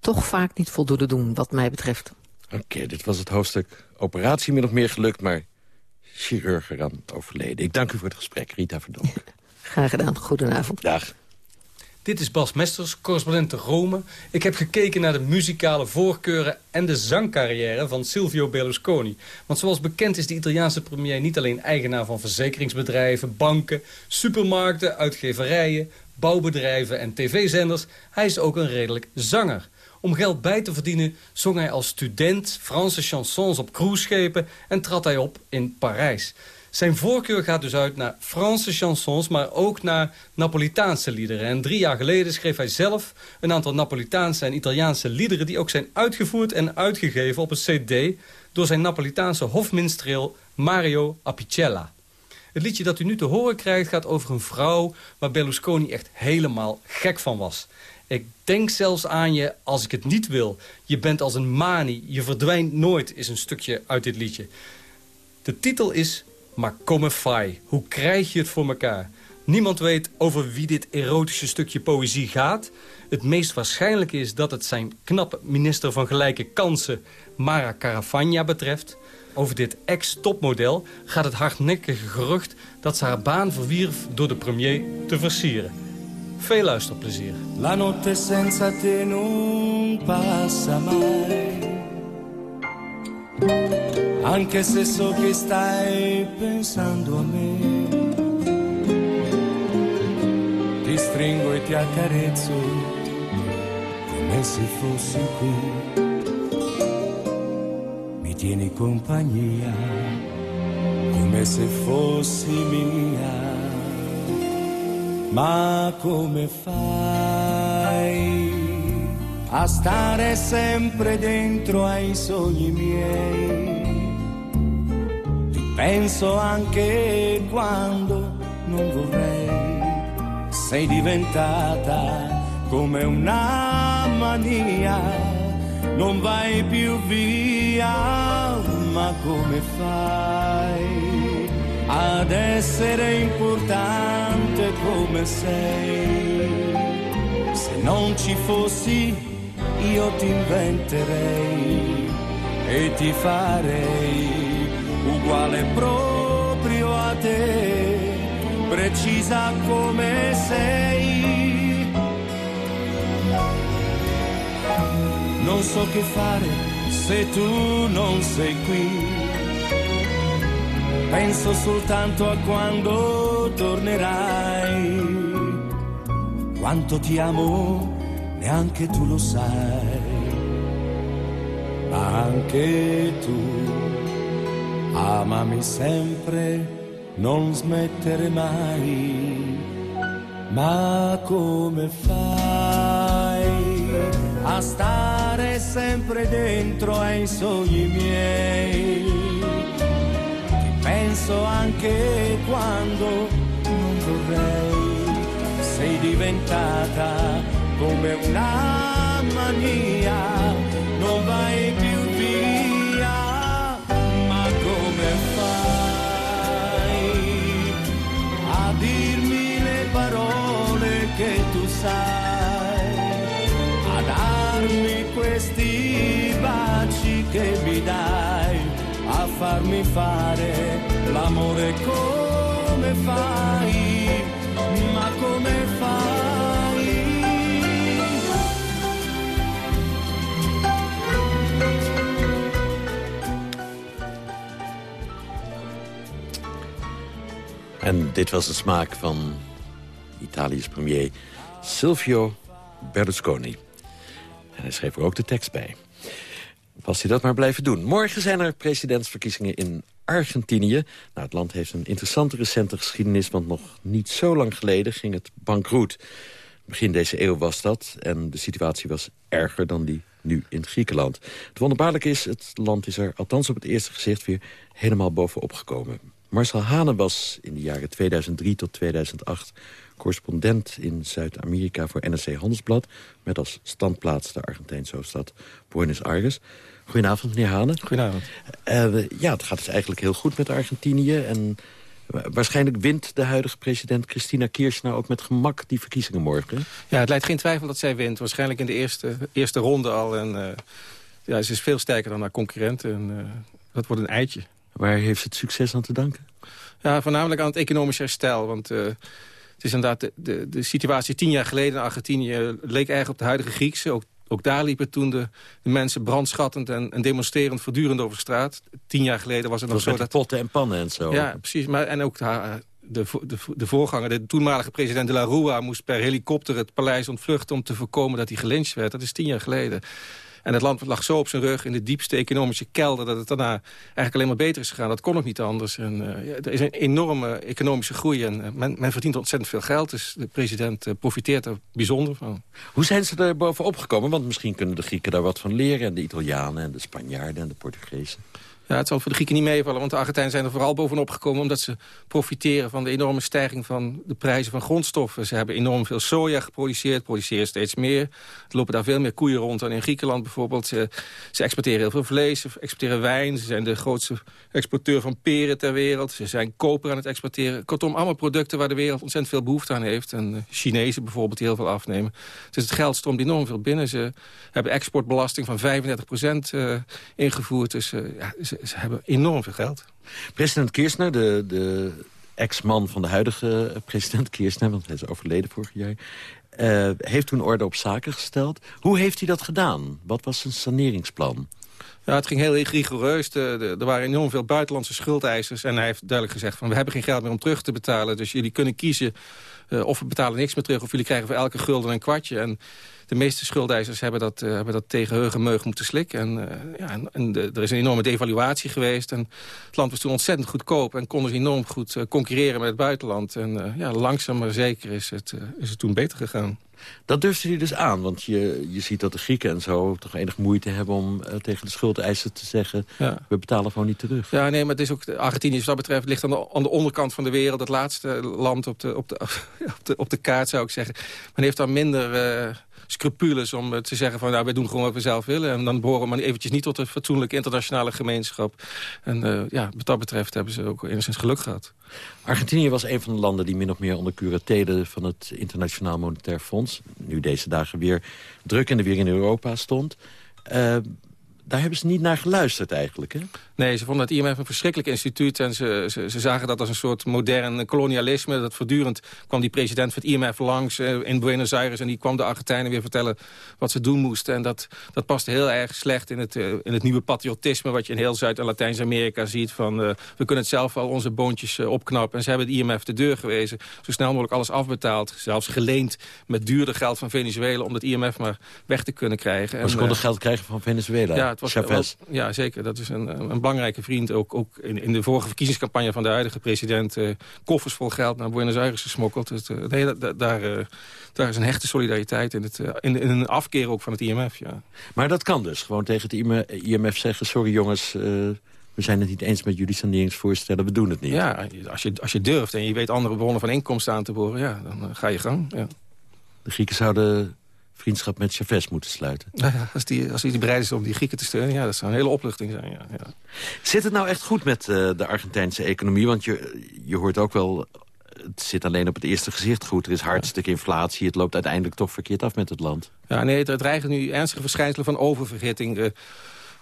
toch vaak niet voldoende doen, wat mij betreft. Oké, dit was het hoofdstuk operatie min of meer gelukt... maar chirurg eraan overleden. Ik dank u voor het gesprek, Rita Verdonk. [laughs] Graag gedaan, goedenavond. Dag. Dit is Bas Mesters, correspondent Rome. Ik heb gekeken naar de muzikale voorkeuren en de zangcarrière van Silvio Berlusconi. Want zoals bekend is de Italiaanse premier niet alleen eigenaar van verzekeringsbedrijven, banken, supermarkten, uitgeverijen, bouwbedrijven en tv-zenders. Hij is ook een redelijk zanger. Om geld bij te verdienen zong hij als student Franse chansons op cruiseschepen en trad hij op in Parijs. Zijn voorkeur gaat dus uit naar Franse chansons, maar ook naar Napolitaanse liederen. En drie jaar geleden schreef hij zelf een aantal Napolitaanse en Italiaanse liederen... die ook zijn uitgevoerd en uitgegeven op een cd... door zijn Napolitaanse hofminstreel Mario Apicella. Het liedje dat u nu te horen krijgt gaat over een vrouw... waar Berlusconi echt helemaal gek van was. Ik denk zelfs aan je als ik het niet wil. Je bent als een mani, je verdwijnt nooit, is een stukje uit dit liedje. De titel is Maar come fai. Hoe krijg je het voor elkaar? Niemand weet over wie dit erotische stukje poëzie gaat. Het meest waarschijnlijke is dat het zijn knappe minister van Gelijke Kansen... Mara Caravagna betreft. Over dit ex-topmodel gaat het hardnekkige gerucht... dat ze haar baan verwierf door de premier te versieren. Veel luisterplezier. La notte senza te non passa mai. Anche se so che stai pensando a me. Ti stringo e ti accarezzo come se fossi qui. Mi tieni compagnia come se fossi mia. Ma come fai a stare sempre dentro ai sogni miei? Ti penso anche quando non vorrei. Sei diventata come una mania, non vai più via, ma come fai? ad essere importante come sei. Se non ci fossi, io ti inventerei e ti farei uguale proprio a te, precisa come sei. Non so che fare se tu non sei qui penso soltanto a quando tornerai. Quanto ti amo, neanche tu lo sai. Ma anche tu, amami sempre, non smettere mai. Ma come fai a stare sempre dentro ai sogni miei? penso anche quando non vorrei, sei diventata come una mania, non vai più via, ma come fai a dirmi le parole che tu sai, a darmi questi baci? che mi dai a farmi fare l'amore come fai, En dit was de smaak van Italië's premier Silvio Berlusconi. En hij schreef er ook de tekst bij. Was hij dat maar blijven doen. Morgen zijn er presidentsverkiezingen in Argentinië. Nou, het land heeft een interessante recente geschiedenis... want nog niet zo lang geleden ging het bankroet. Begin deze eeuw was dat. En de situatie was erger dan die nu in Griekenland. Het wonderbaarlijke is, het land is er althans op het eerste gezicht... weer helemaal bovenop gekomen. Marcel Hane was in de jaren 2003 tot 2008 correspondent in Zuid-Amerika voor NRC Handelsblad... met als standplaats de Argentijnse hoofdstad Buenos Aires. Goedenavond, meneer Hane. Goedenavond. Uh, ja, het gaat dus eigenlijk heel goed met Argentinië. En waarschijnlijk wint de huidige president Christina Kirchner ook met gemak die verkiezingen morgen. Ja, het lijkt geen twijfel dat zij wint. Waarschijnlijk in de eerste, eerste ronde al. En, uh, ja, ze is veel sterker dan haar concurrent. En uh, dat wordt een eitje. Waar heeft ze het succes aan te danken? Ja, voornamelijk aan het economisch herstel. Want uh, het is inderdaad de, de, de, situatie tien jaar geleden in Argentinië... leek erg op de huidige Griekse. Ook, ook daar liepen toen de, de mensen brandschattend en, en, demonstrerend voortdurend over straat. Tien jaar geleden was het nog zo dat... dat... potten en pannen en zo. Ja, precies. Maar, en ook de, de, de, de voorganger, de toenmalige president de la Rua... moest per helikopter het paleis ontvluchten om te voorkomen dat hij gelyncht werd. Dat is tien jaar geleden. En het land lag zo op zijn rug in de diepste economische kelder... dat het daarna eigenlijk alleen maar beter is gegaan. Dat kon ook niet anders. En, ja, er is een enorme economische groei en uh, men, men, verdient ontzettend veel geld. Dus de president uh, profiteert er bijzonder van. Hoe zijn ze er bovenop gekomen? Want misschien kunnen de Grieken daar wat van leren... en de Italianen en de Spanjaarden en de Portugezen. Ja, het zal voor de Grieken niet meevallen, want de Argentijnen zijn er vooral bovenop gekomen... omdat ze profiteren van de enorme stijging van de prijzen van grondstoffen. Ze hebben enorm veel soja geproduceerd, produceren steeds meer. Er lopen daar veel meer koeien rond dan in Griekenland bijvoorbeeld. Ze, ze exporteren heel veel vlees, ze exporteren wijn. Ze zijn de grootste exporteur van peren ter wereld. Ze zijn koper aan het exporteren. Kortom, allemaal producten waar de wereld ontzettend veel behoefte aan heeft. En de Chinezen bijvoorbeeld die heel veel afnemen. Dus het geld stroomt enorm veel binnen. Ze hebben exportbelasting van 35 procent uh, ingevoerd. Dus uh, ja, ze, hebben enorm veel geld. President Kirchner, de, de ex-man van de huidige president Kirchner... want hij is overleden vorig jaar... Uh, heeft toen orde op zaken gesteld. Hoe heeft hij dat gedaan? Wat was zijn saneringsplan? Ja, het ging heel rigoureus. De, de, er waren enorm veel buitenlandse schuldeisers. En hij heeft duidelijk gezegd van we hebben geen geld meer om terug te betalen. Dus jullie kunnen kiezen uh, of we betalen niks meer terug... of jullie krijgen voor elke gulden een kwartje. En de meeste schuldeisers hebben dat, uh, hebben dat tegen heugenmeug moeten slikken. En, uh, ja, en, en er is een enorme devaluatie geweest. En het land was toen ontzettend goedkoop en kon dus enorm goed concurreren met het buitenland. En ja, langzaam maar zeker is het, is het toen beter gegaan. Dat durfde hij dus aan, want je, je ziet dat de Grieken en zo... toch enig moeite hebben om uh, tegen de schuldeisers te zeggen... Ja. we betalen gewoon niet terug. Ja, nee, maar het is ook, Argentinië wat dat betreft ligt aan de, aan de onderkant van de wereld... het laatste land op de, op de, [laughs] op de, op de kaart, zou ik zeggen. Men heeft daar minder... Uh, scrupules om te zeggen van nou, wij doen gewoon wat we zelf willen. En dan behoren we maar eventjes niet tot de fatsoenlijke internationale gemeenschap. En uh, ja, wat dat betreft hebben ze ook enigszins geluk gehad. Argentinië was een van de landen die min of meer onder curatele van het Internationaal Monetair Fonds. Nu deze dagen weer druk en weer in Europa stond. Uh, daar hebben ze niet naar geluisterd eigenlijk, hè? Nee, ze vonden het IMF een verschrikkelijk instituut... en ze, ze, ze zagen dat als een soort modern kolonialisme. Dat voortdurend kwam die president van het IMF langs uh, in Buenos Aires... en die kwam de Argentijnen weer vertellen wat ze doen moesten. En dat, dat paste heel erg slecht in het, uh, in het nieuwe patriotisme... wat je in heel Zuid- en Latijns-Amerika ziet. Van, uh, we kunnen het zelf al onze boontjes opknappen. En ze hebben het IMF de deur gewezen. Zo snel mogelijk alles afbetaald. Zelfs geleend met duurder geld van Venezuela... om dat IMF maar weg te kunnen krijgen. Maar ze konden geld krijgen van Venezuela? Ja, het was Chavez. Wel, ja, zeker. Dat is een, een belangrijke vriend. Ook, ook in, in, de vorige verkiezingscampagne van de huidige president... Uh, koffers vol geld naar Buenos Aires gesmokkeld. Het, uh, nee, da, daar, uh, daar is een hechte solidariteit in, het, in, in een afkeer ook van het IMF. Ja. Maar dat kan dus. Gewoon tegen het IMF zeggen... sorry jongens, we zijn het niet eens met jullie saneringsvoorstellen, we doen het niet. Ja, als je, als je durft en je weet andere bronnen van inkomsten aan te boren... ja, dan ga je gang. Ja. De Grieken zouden vriendschap met Chavez moeten sluiten. Nou ja, als, die, als die bereid is om die Grieken te steunen, ja, dat zou een hele opluchting zijn. Ja, ja. Zit het nou echt goed met uh, de Argentijnse economie? Want je, je hoort ook wel, het zit alleen op het eerste gezicht goed. Er is hartstikke inflatie, het loopt uiteindelijk toch verkeerd af met het land. Ja, nee, het, het dreigen nu ernstige verschijnselen van oververhitting. Uh,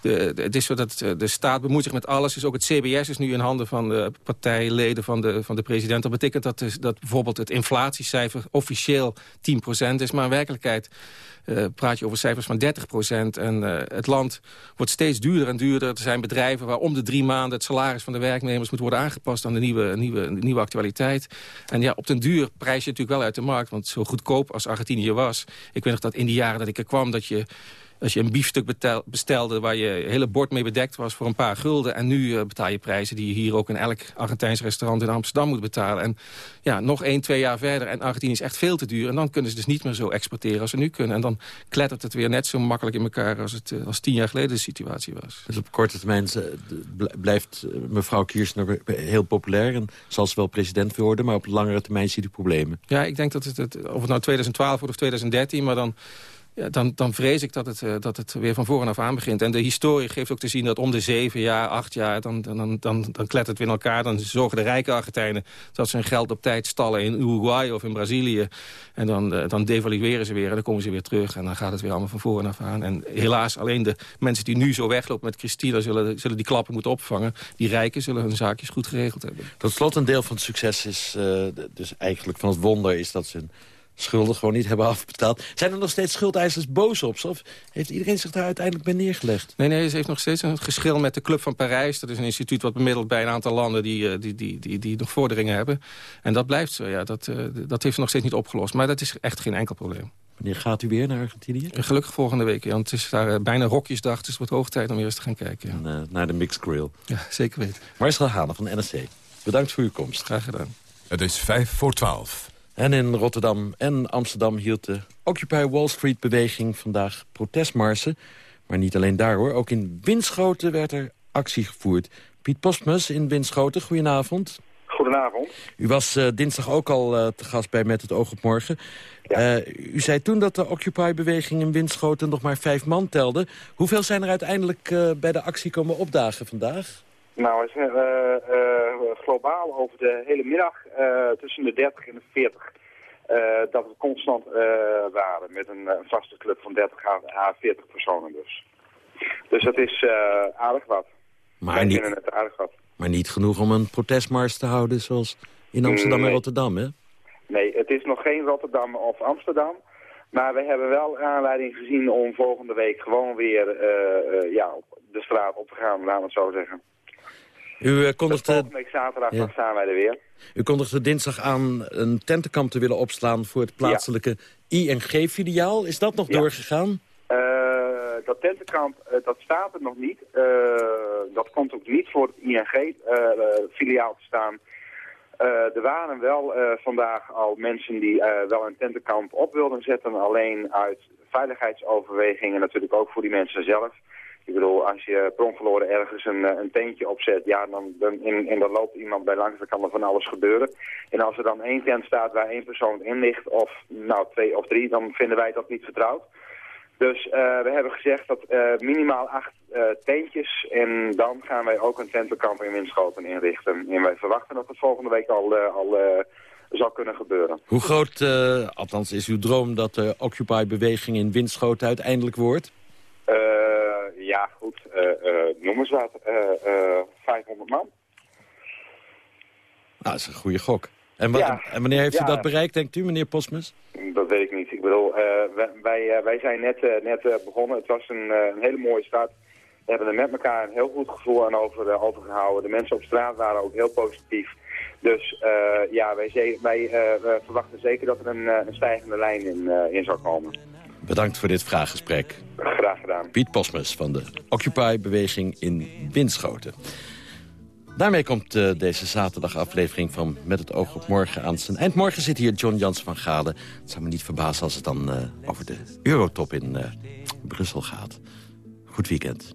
de, het is zo dat eh, de staat bemoeit zich met alles. Dus ook het CBS is nu in handen van de partijleden van de, van de president. Dat betekent dat, dus, dat bijvoorbeeld het inflatiecijfer officieel 10% is. Maar in werkelijkheid eh, praat je over cijfers van 30%. En eh, het land wordt steeds duurder en duurder. Er zijn bedrijven waar om de drie maanden het salaris van de werknemers moet worden aangepast aan de nieuwe, nieuwe, nieuwe actualiteit. En ja, op den duur prijs je natuurlijk wel uit de markt. Want zo goedkoop als Argentinië was. Ik weet nog dat in die jaren dat ik er kwam, dat je als je een biefstuk betel- bestelde waar je hele bord mee bedekt was voor een paar gulden. En nu eh, betaal je prijzen die je hier ook in elk Argentijns restaurant in Amsterdam moet betalen. En ja, nog één, twee jaar verder en Argentinië is echt veel te duur. En dan kunnen ze dus niet meer zo exporteren als ze nu kunnen. En dan klettert het weer net zo makkelijk in elkaar als het eh, als tien jaar geleden de situatie was. Dus op korte termijn eh, bl- blijft mevrouw Kirchner heel populair... en zal ze wel president worden, maar op langere termijn ziet u problemen. Ja, ik denk dat het, het of het nou 2012 wordt of 2013, maar dan... Ja, dan, dan vrees ik dat het, eh, dat het weer van voren af aan begint. En de historie geeft ook te zien dat om de zeven jaar, acht jaar... dan, dan, dan, dan, klettert het weer in elkaar. Dan zorgen de rijke Argentijnen dat ze hun geld op tijd stallen... in Uruguay of in Brazilië. En dan, eh, dan devalueren ze weer en dan komen ze weer terug. En dan gaat het weer allemaal van voren af aan. En helaas, alleen de mensen die nu zo weglopen met Christina... zullen, zullen die klappen moeten opvangen. Die rijken zullen hun zaakjes goed geregeld hebben. Tot slot, een deel van het succes is, eh, dus eigenlijk van het wonder... is dat ze schulden gewoon niet hebben afbetaald. Zijn er nog steeds schuldeisers boos op ze? Of heeft iedereen zich daar uiteindelijk bij neergelegd? Nee, nee, ze heeft nog steeds een geschil met de Club van Parijs. Dat is een instituut wat bemiddelt bij een aantal landen die, eh, die, die, die, die nog vorderingen hebben. En dat blijft zo, ja. Dat, eh, dat heeft ze nog steeds niet opgelost. Maar dat is echt geen enkel probleem. Wanneer gaat u weer naar Argentinië? Gelukkig volgende week, ja, want het is daar eh, bijna rokjesdag. Dus het wordt hoog tijd om weer eens te gaan kijken. Ja, En, eh, naar de Mixed Grill. ja zeker weten. Marcel Hane van NSC. Bedankt voor uw komst. Graag gedaan. Het is vijf voor twaalf. En in Rotterdam en Amsterdam hield de Occupy Wall Street-beweging vandaag protestmarsen. Maar niet alleen daar hoor, ook in Winschoten werd er actie gevoerd. Piet Postmus in Winschoten, goedenavond. Goedenavond. U was eh, dinsdag ook al eh, te gast bij Met het oog op morgen. Eh, u zei toen dat de Occupy-beweging in Winschoten nog maar vijf man telde. Hoeveel zijn er uiteindelijk bij de actie komen opdagen vandaag? Nou, we zijn eh, eh, globaal over de hele middag eh, tussen de 30 en de 40 eh, dat we constant waren met een, vaste club van 30 à, à 40 personen dus. Dus dat is aardig wat. Maar Wij niet- het aardig wat. Maar niet genoeg om een protestmars te houden zoals in Amsterdam en. Rotterdam, hè? Nee, het is nog geen Rotterdam of Amsterdam. Maar we hebben wel aanleiding gezien om volgende week gewoon weer ja, op de straat op te gaan, laten we het zo zeggen. U eh, kondigde, Volgende week zaterdag Ja. staan wij er weer. u kondigde dinsdag aan een tentenkamp te willen opslaan... voor het plaatselijke ING-filiaal. Is dat nog Ja. doorgegaan? Eh, dat tentenkamp, eh, dat staat er nog niet. Dat komt ook niet voor het ING-filiaal te staan. Er waren wel vandaag al mensen die wel een tentenkamp op wilden zetten. Alleen uit veiligheidsoverwegingen natuurlijk ook voor die mensen zelf. Ik bedoel, als je per ongeloren ergens een, eh, een tentje opzet, ja, dan, dan, en, en dan loopt iemand bij langs, dan kan er van alles gebeuren. En als er dan één tent staat waar één persoon in ligt, of nou twee of drie, dan vinden wij dat niet vertrouwd. Dus eh, we hebben gezegd dat eh, minimaal acht tentjes en dan gaan wij ook een tentenkamp in Winschoten inrichten. En wij verwachten dat het volgende week al, al zal kunnen gebeuren. Hoe groot, althans is uw droom... dat de Occupy-beweging in Winschoten uiteindelijk wordt? Goed, eh, eh, noem eens wat. Eh, eh, 500 man. Nou, dat is een goede gok. En, wa- Ja. en wanneer heeft u Ja. dat bereikt, denkt u, meneer Postmus? Dat weet ik niet. Ik bedoel, wij, wij, zijn net, net begonnen. Het was een, een hele mooie start. We hebben er met elkaar een heel goed gevoel aan over, overgehouden. De mensen op straat waren ook heel positief. Dus ja, wij, wij verwachten zeker dat er een, een stijgende lijn in, eh, in zal komen. Bedankt voor dit vraaggesprek. Graag gedaan. Piet Posmus van de Occupy-beweging in Winschoten. Daarmee komt eh, deze zaterdag aflevering van Met het oog op morgen aan zijn eind. Morgen zit hier John Jans van Gade. Het zou me niet verbazen als het dan eh, over de Eurotop in eh, Brussel gaat. Goed weekend.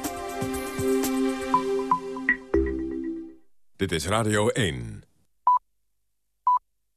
Dit is Radio 1.